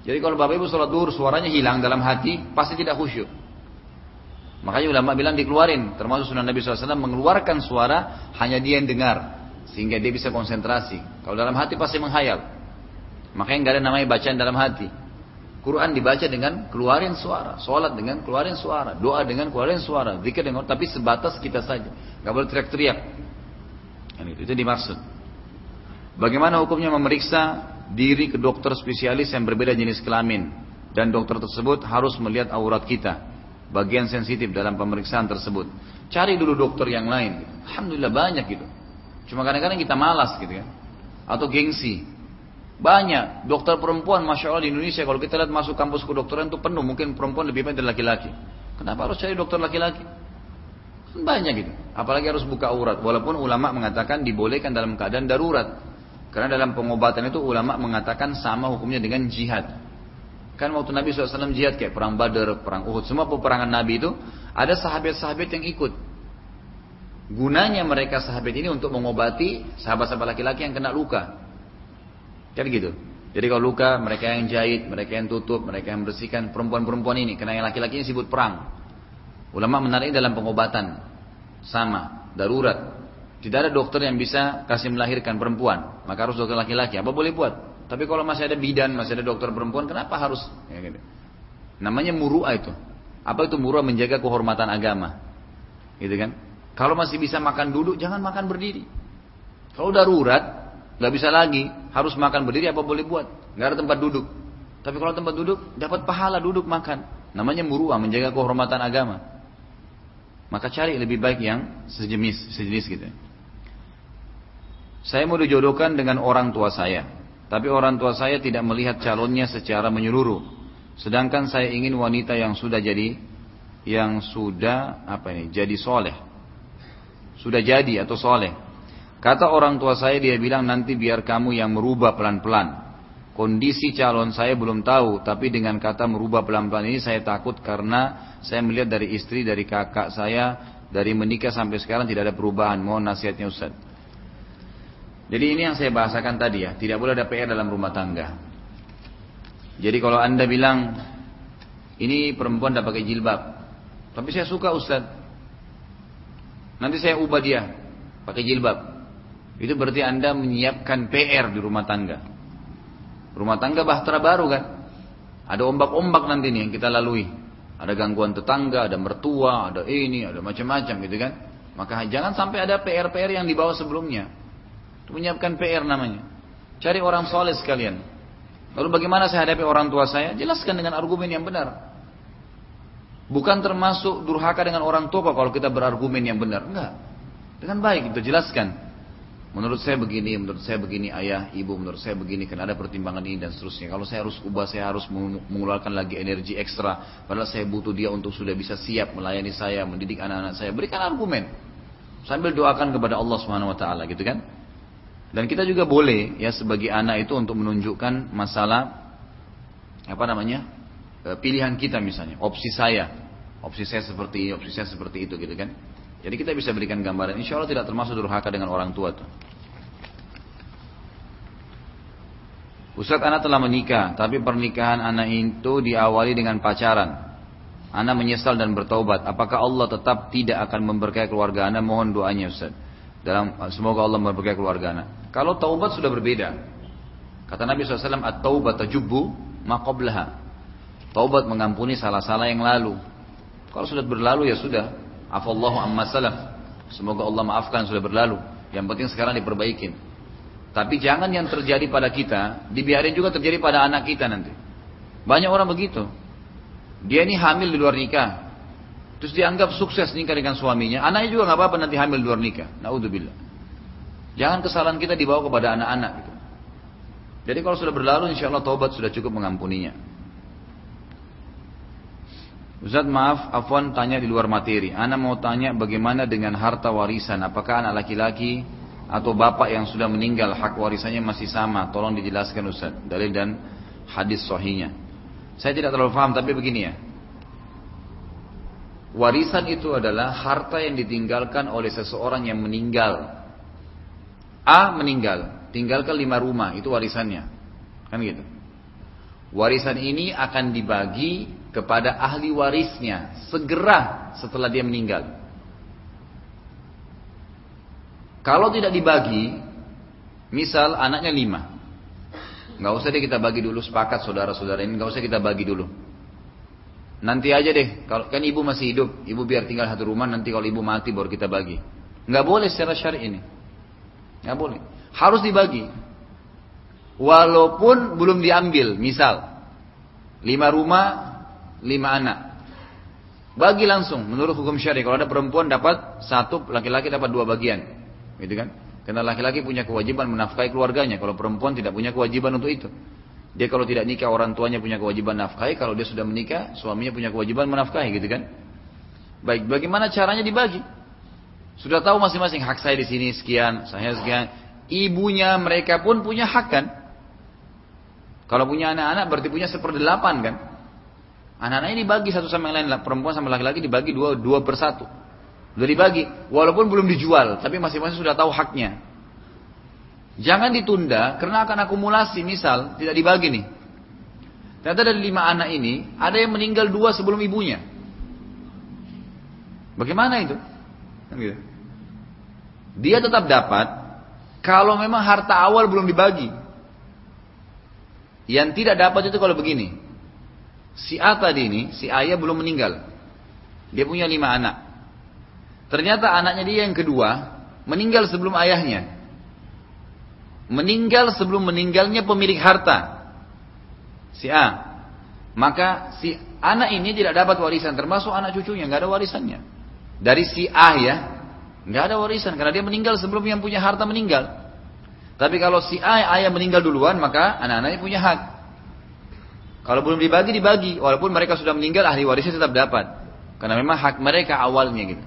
A: Jadi kalau Bapak Ibu sholat duhur suaranya hilang dalam hati, pasti tidak khusyuk. Makanya ulama bilang dikeluarin, termasuk sunnah Nabi SAW mengeluarkan suara hanya dia yang dengar, sehingga dia bisa konsentrasi. Kalau dalam hati pasti menghayal. Makanya nggak ada namanya bacaan dalam hati. Quran dibaca dengan keluarin suara, sholat dengan keluarin suara, doa dengan keluarin suara, zikir dengan tapi sebatas kita saja, nggak boleh teriak-teriak. Kan itu, itu dimaksud. Bagaimana hukumnya memeriksa diri ke dokter spesialis yang berbeda jenis kelamin dan dokter tersebut harus melihat aurat kita, bagian sensitif dalam pemeriksaan tersebut. Cari dulu dokter yang lain. Alhamdulillah banyak gitu. Cuma kadang-kadang kita malas gitu kan. Atau gengsi. Banyak dokter perempuan Masya Allah di Indonesia kalau kita lihat masuk kampus kedokteran itu penuh mungkin perempuan lebih banyak dari laki-laki. Kenapa harus cari dokter laki-laki? Banyak gitu. Apalagi harus buka aurat. Walaupun ulama mengatakan dibolehkan dalam keadaan darurat. Karena dalam pengobatan itu ulama mengatakan sama hukumnya dengan jihad. Kan waktu Nabi SAW jihad kayak perang Badar, perang Uhud, semua peperangan Nabi itu ada sahabat-sahabat yang ikut. Gunanya mereka sahabat ini untuk mengobati sahabat-sahabat laki-laki yang kena luka. Kan gitu. Jadi kalau luka mereka yang jahit, mereka yang tutup, mereka yang bersihkan perempuan-perempuan ini. Karena yang laki-laki ini sibuk perang. Ulama menarik dalam pengobatan. Sama, darurat. Tidak ada dokter yang bisa kasih melahirkan perempuan. Maka harus dokter laki-laki. Apa boleh buat? Tapi kalau masih ada bidan, masih ada dokter perempuan, kenapa harus? Ya, gitu. Namanya muru'ah itu. Apa itu muru'ah menjaga kehormatan agama? Gitu kan? Kalau masih bisa makan duduk, jangan makan berdiri. Kalau darurat, nggak bisa lagi, harus makan berdiri apa boleh buat? Nggak ada tempat duduk. Tapi kalau tempat duduk, dapat pahala duduk makan. Namanya muru'ah, menjaga kehormatan agama. Maka cari lebih baik yang sejenis, sejenis gitu. Saya mau dijodohkan dengan orang tua saya, tapi orang tua saya tidak melihat calonnya secara menyeluruh. Sedangkan saya ingin wanita yang sudah jadi, yang sudah apa ini, jadi soleh, sudah jadi atau soleh. Kata orang tua saya dia bilang nanti biar kamu yang merubah pelan-pelan. Kondisi calon saya belum tahu, tapi dengan kata merubah pelan-pelan ini saya takut karena saya melihat dari istri, dari kakak saya, dari menikah sampai sekarang tidak ada perubahan. Mohon nasihatnya Ustaz. Jadi ini yang saya bahasakan tadi ya, tidak boleh ada PR dalam rumah tangga. Jadi kalau anda bilang ini perempuan tidak pakai jilbab, tapi saya suka Ustaz. Nanti saya ubah dia pakai jilbab. Itu berarti anda menyiapkan PR di rumah tangga. Rumah tangga bahtera baru kan? Ada ombak-ombak nanti nih yang kita lalui. Ada gangguan tetangga, ada mertua, ada ini, ada macam-macam gitu kan. Maka jangan sampai ada PR-PR yang dibawa sebelumnya. Menyiapkan PR namanya. Cari orang soleh sekalian. Lalu bagaimana saya hadapi orang tua saya? Jelaskan dengan argumen yang benar. Bukan termasuk durhaka dengan orang tua kalau kita berargumen yang benar. Enggak. Dengan baik kita jelaskan. Menurut saya begini, menurut saya begini ayah, ibu, menurut saya begini karena ada pertimbangan ini dan seterusnya. Kalau saya harus ubah, saya harus mengeluarkan lagi energi ekstra. Padahal saya butuh dia untuk sudah bisa siap melayani saya, mendidik anak-anak saya. Berikan argumen. Sambil doakan kepada Allah Subhanahu wa taala gitu kan. Dan kita juga boleh ya sebagai anak itu untuk menunjukkan masalah apa namanya? E, pilihan kita misalnya, opsi saya. Opsi saya seperti ini, opsi saya seperti itu gitu kan. Jadi kita bisa berikan gambaran. Insya Allah tidak termasuk durhaka dengan orang tua tuh. Ustaz anak telah menikah, tapi pernikahan anak itu diawali dengan pacaran. Anak menyesal dan bertaubat. Apakah Allah tetap tidak akan memberkahi keluarga anak? Mohon doanya Ustaz. Dalam semoga Allah memberkahi keluarga anak. Kalau taubat sudah berbeda. Kata Nabi SAW, At-taubat tajubbu maqablaha. Taubat mengampuni salah-salah yang lalu. Kalau sudah berlalu ya sudah. Afallahu amma salaf. Semoga Allah maafkan sudah berlalu. Yang penting sekarang diperbaikin. Tapi jangan yang terjadi pada kita, dibiarin juga terjadi pada anak kita nanti. Banyak orang begitu. Dia ini hamil di luar nikah. Terus dianggap sukses nikah dengan suaminya. Anaknya juga nggak apa-apa nanti hamil di luar nikah. Naudzubillah. Jangan kesalahan kita dibawa kepada anak-anak. Gitu. Jadi kalau sudah berlalu, insya Allah taubat sudah cukup mengampuninya. Ustaz maaf, Afwan tanya di luar materi. Ana mau tanya bagaimana dengan harta warisan? Apakah anak laki-laki atau bapak yang sudah meninggal hak warisannya masih sama? Tolong dijelaskan Ustaz. Dalil dan hadis sahihnya. Saya tidak terlalu paham tapi begini ya. Warisan itu adalah harta yang ditinggalkan oleh seseorang yang meninggal. A meninggal, tinggalkan lima rumah, itu warisannya. Kan gitu. Warisan ini akan dibagi kepada ahli warisnya segera setelah dia meninggal. Kalau tidak dibagi, misal anaknya lima, nggak usah deh kita bagi dulu sepakat saudara-saudara ini, nggak usah kita bagi dulu. Nanti aja deh, kalau kan ibu masih hidup, ibu biar tinggal satu rumah, nanti kalau ibu mati baru kita bagi. Nggak boleh secara syari ini, nggak boleh. Harus dibagi, walaupun belum diambil. Misal, lima rumah lima anak. Bagi langsung menurut hukum syari. Kalau ada perempuan dapat satu, laki-laki dapat dua bagian. Gitu kan? Karena laki-laki punya kewajiban menafkahi keluarganya. Kalau perempuan tidak punya kewajiban untuk itu. Dia kalau tidak nikah orang tuanya punya kewajiban nafkahi. Kalau dia sudah menikah suaminya punya kewajiban menafkahi gitu kan. Baik, bagaimana caranya dibagi? Sudah tahu masing-masing hak saya di sini sekian, saya sekian. Ibunya mereka pun punya hak kan? Kalau punya anak-anak berarti punya seperdelapan kan? Anak-anak ini dibagi satu sama yang lain, perempuan sama laki-laki dibagi dua, dua per satu. Sudah dibagi, walaupun belum dijual, tapi masing-masing sudah tahu haknya. Jangan ditunda, karena akan akumulasi, misal tidak dibagi nih. Ternyata dari lima anak ini, ada yang meninggal dua sebelum ibunya. Bagaimana itu? Kan gitu. Dia tetap dapat, kalau memang harta awal belum dibagi. Yang tidak dapat itu kalau begini, Si A tadi ini, si ayah belum meninggal. Dia punya lima anak. Ternyata anaknya dia yang kedua meninggal sebelum ayahnya. Meninggal sebelum meninggalnya pemilik harta. Si A. Maka si anak ini tidak dapat warisan termasuk anak cucunya nggak ada warisannya. Dari si A ya nggak ada warisan karena dia meninggal sebelum yang punya harta meninggal. Tapi kalau si A ayah meninggal duluan maka anak-anaknya punya hak. Kalau belum dibagi, dibagi. Walaupun mereka sudah meninggal, ahli warisnya tetap dapat. Karena memang hak mereka awalnya gitu.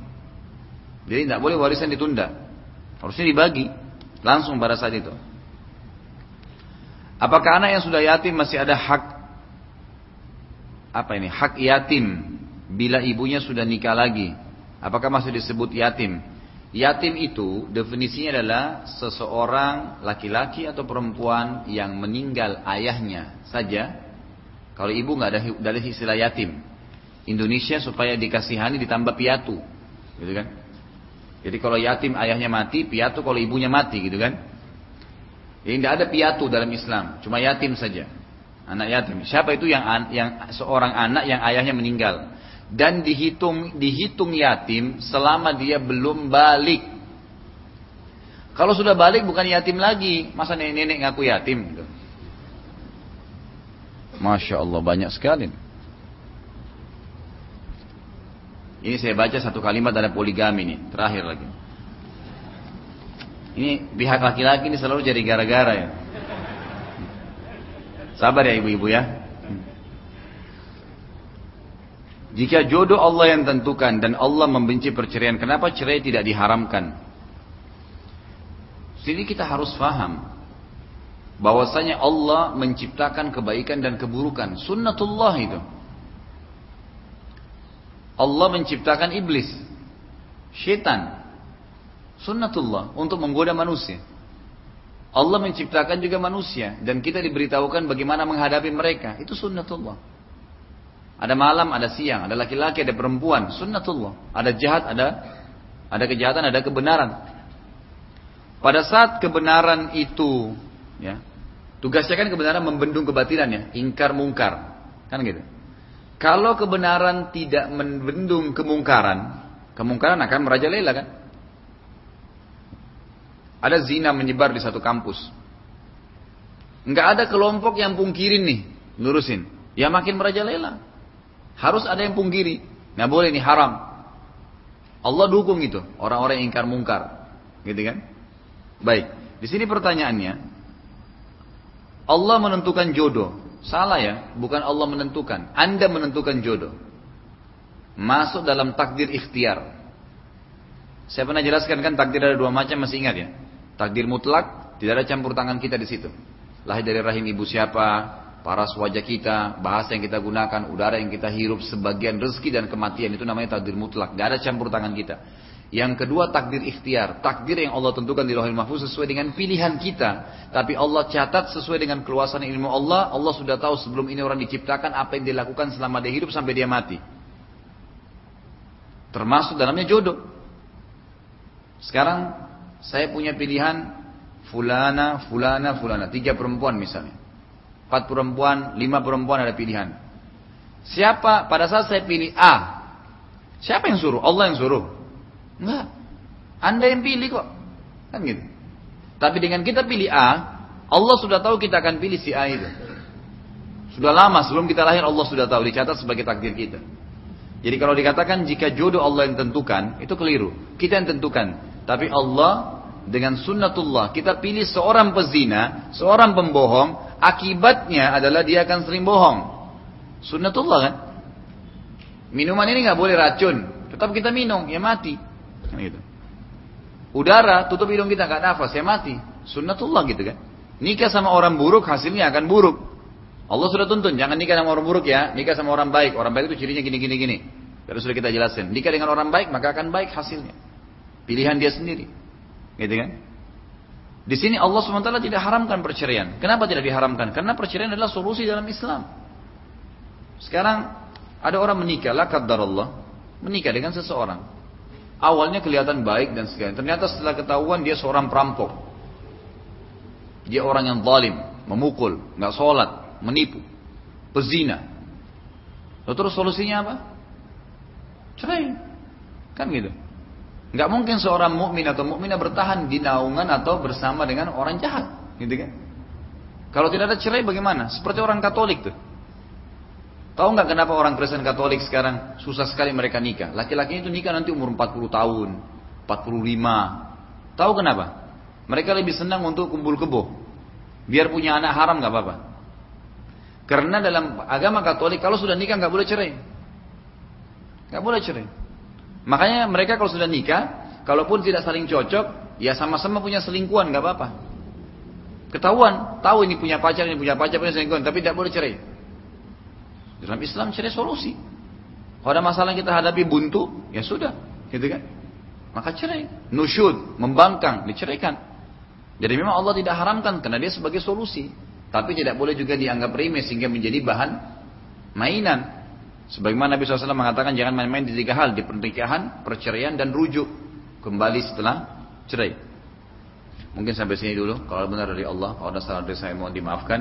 A: Jadi tidak boleh warisan ditunda. Harusnya dibagi. Langsung pada saat itu. Apakah anak yang sudah yatim masih ada hak apa ini? Hak yatim bila ibunya sudah nikah lagi. Apakah masih disebut yatim? Yatim itu definisinya adalah seseorang laki-laki atau perempuan yang meninggal ayahnya saja kalau ibu nggak ada dari istilah yatim. Indonesia supaya dikasihani ditambah piatu, gitu kan? Jadi kalau yatim ayahnya mati, piatu kalau ibunya mati, gitu kan? Jadi tidak ada piatu dalam Islam, cuma yatim saja. Anak yatim. Siapa itu yang yang seorang anak yang ayahnya meninggal? dan dihitung dihitung yatim selama dia belum balik. Kalau sudah balik bukan yatim lagi, masa nenek-nenek ngaku yatim? Gitu. Masya Allah banyak sekali. Ini saya baca satu kalimat dari poligami nih, terakhir lagi. Ini pihak laki-laki ini selalu jadi gara-gara ya. Sabar ya ibu-ibu ya. Jika jodoh Allah yang tentukan dan Allah membenci perceraian, kenapa cerai tidak diharamkan? Sini kita harus faham bahwasanya Allah menciptakan kebaikan dan keburukan. Sunnatullah itu. Allah menciptakan iblis, syaitan. Sunnatullah untuk menggoda manusia. Allah menciptakan juga manusia dan kita diberitahukan bagaimana menghadapi mereka. Itu sunnatullah. Ada malam, ada siang, ada laki-laki, ada perempuan, sunnatullah. Ada jahat, ada ada kejahatan, ada kebenaran. Pada saat kebenaran itu, ya, tugasnya kan kebenaran membendung kebatilan ya, ingkar mungkar, kan gitu. Kalau kebenaran tidak membendung kemungkaran, kemungkaran akan merajalela kan? Ada zina menyebar di satu kampus. Enggak ada kelompok yang pungkirin nih, lurusin. Ya makin merajalela. Harus ada yang punggiri. Nggak boleh ini haram. Allah dukung itu. Orang-orang yang ingkar mungkar. Gitu kan? Baik. Di sini pertanyaannya. Allah menentukan jodoh. Salah ya. Bukan Allah menentukan. Anda menentukan jodoh. Masuk dalam takdir ikhtiar. Saya pernah jelaskan kan takdir ada dua macam masih ingat ya. Takdir mutlak, tidak ada campur tangan kita di situ. Lahir dari rahim ibu siapa, paras wajah kita, bahasa yang kita gunakan, udara yang kita hirup, sebagian rezeki dan kematian itu namanya takdir mutlak. Gak ada campur tangan kita. Yang kedua takdir ikhtiar, takdir yang Allah tentukan di Lauhul Mahfuz sesuai dengan pilihan kita, tapi Allah catat sesuai dengan keluasan ilmu Allah. Allah sudah tahu sebelum ini orang diciptakan apa yang dilakukan selama dia hidup sampai dia mati. Termasuk dalamnya jodoh. Sekarang saya punya pilihan fulana, fulana, fulana. Tiga perempuan misalnya. Empat perempuan, lima perempuan ada pilihan. Siapa pada saat saya pilih A? Siapa yang suruh? Allah yang suruh? Enggak. Anda yang pilih kok. Kan gitu. Tapi dengan kita pilih A, Allah sudah tahu kita akan pilih si A itu. Sudah lama sebelum kita lahir Allah sudah tahu dicatat sebagai takdir kita. Jadi kalau dikatakan jika jodoh Allah yang tentukan, itu keliru. Kita yang tentukan. Tapi Allah dengan sunnatullah kita pilih seorang pezina, seorang pembohong, akibatnya adalah dia akan sering bohong. Sunnatullah kan? Minuman ini nggak boleh racun, tetap kita minum, ya mati. Kan gitu. Udara tutup hidung kita nggak nafas, ya mati. Sunnatullah gitu kan? Nikah sama orang buruk hasilnya akan buruk. Allah sudah tuntun, jangan nikah sama orang buruk ya, nikah sama orang baik. Orang baik itu cirinya gini gini gini. Terus sudah kita jelasin. Nikah dengan orang baik maka akan baik hasilnya. Pilihan dia sendiri. Gitu kan? Di sini Allah SWT tidak haramkan perceraian. Kenapa tidak diharamkan? Karena perceraian adalah solusi dalam Islam. Sekarang ada orang menikah, lah Allah, menikah dengan seseorang. Awalnya kelihatan baik dan segala. Ternyata setelah ketahuan dia seorang perampok. Dia orang yang zalim, memukul, nggak sholat, menipu, pezina. Lalu terus solusinya apa? Cerai. Kan gitu. Nggak mungkin seorang mukmin atau mukminah bertahan di naungan atau bersama dengan orang jahat, gitu kan? Kalau tidak ada cerai bagaimana? Seperti orang Katolik tuh. Tahu nggak kenapa orang Kristen Katolik sekarang susah sekali mereka nikah? Laki-laki itu nikah nanti umur 40 tahun, 45. Tahu kenapa? Mereka lebih senang untuk kumpul kebo. Biar punya anak haram nggak apa-apa. Karena dalam agama Katolik kalau sudah nikah nggak boleh cerai. Nggak boleh cerai. Makanya mereka kalau sudah nikah, kalaupun tidak saling cocok, ya sama-sama punya selingkuhan, nggak apa-apa. Ketahuan, tahu ini punya pacar, ini punya pacar, punya selingkuhan, tapi tidak boleh cerai. Dalam Islam cerai solusi. Kalau ada masalah yang kita hadapi buntu, ya sudah, gitu kan? Maka cerai, nusyud, membangkang, diceraikan. Jadi memang Allah tidak haramkan karena dia sebagai solusi. Tapi tidak boleh juga dianggap remeh sehingga menjadi bahan mainan. Sebagaimana Nabi SAW mengatakan jangan main-main di tiga hal. Di pernikahan, perceraian, dan rujuk. Kembali setelah cerai. Mungkin sampai sini dulu. Kalau benar dari Allah, kalau ada salah dari saya mohon dimaafkan.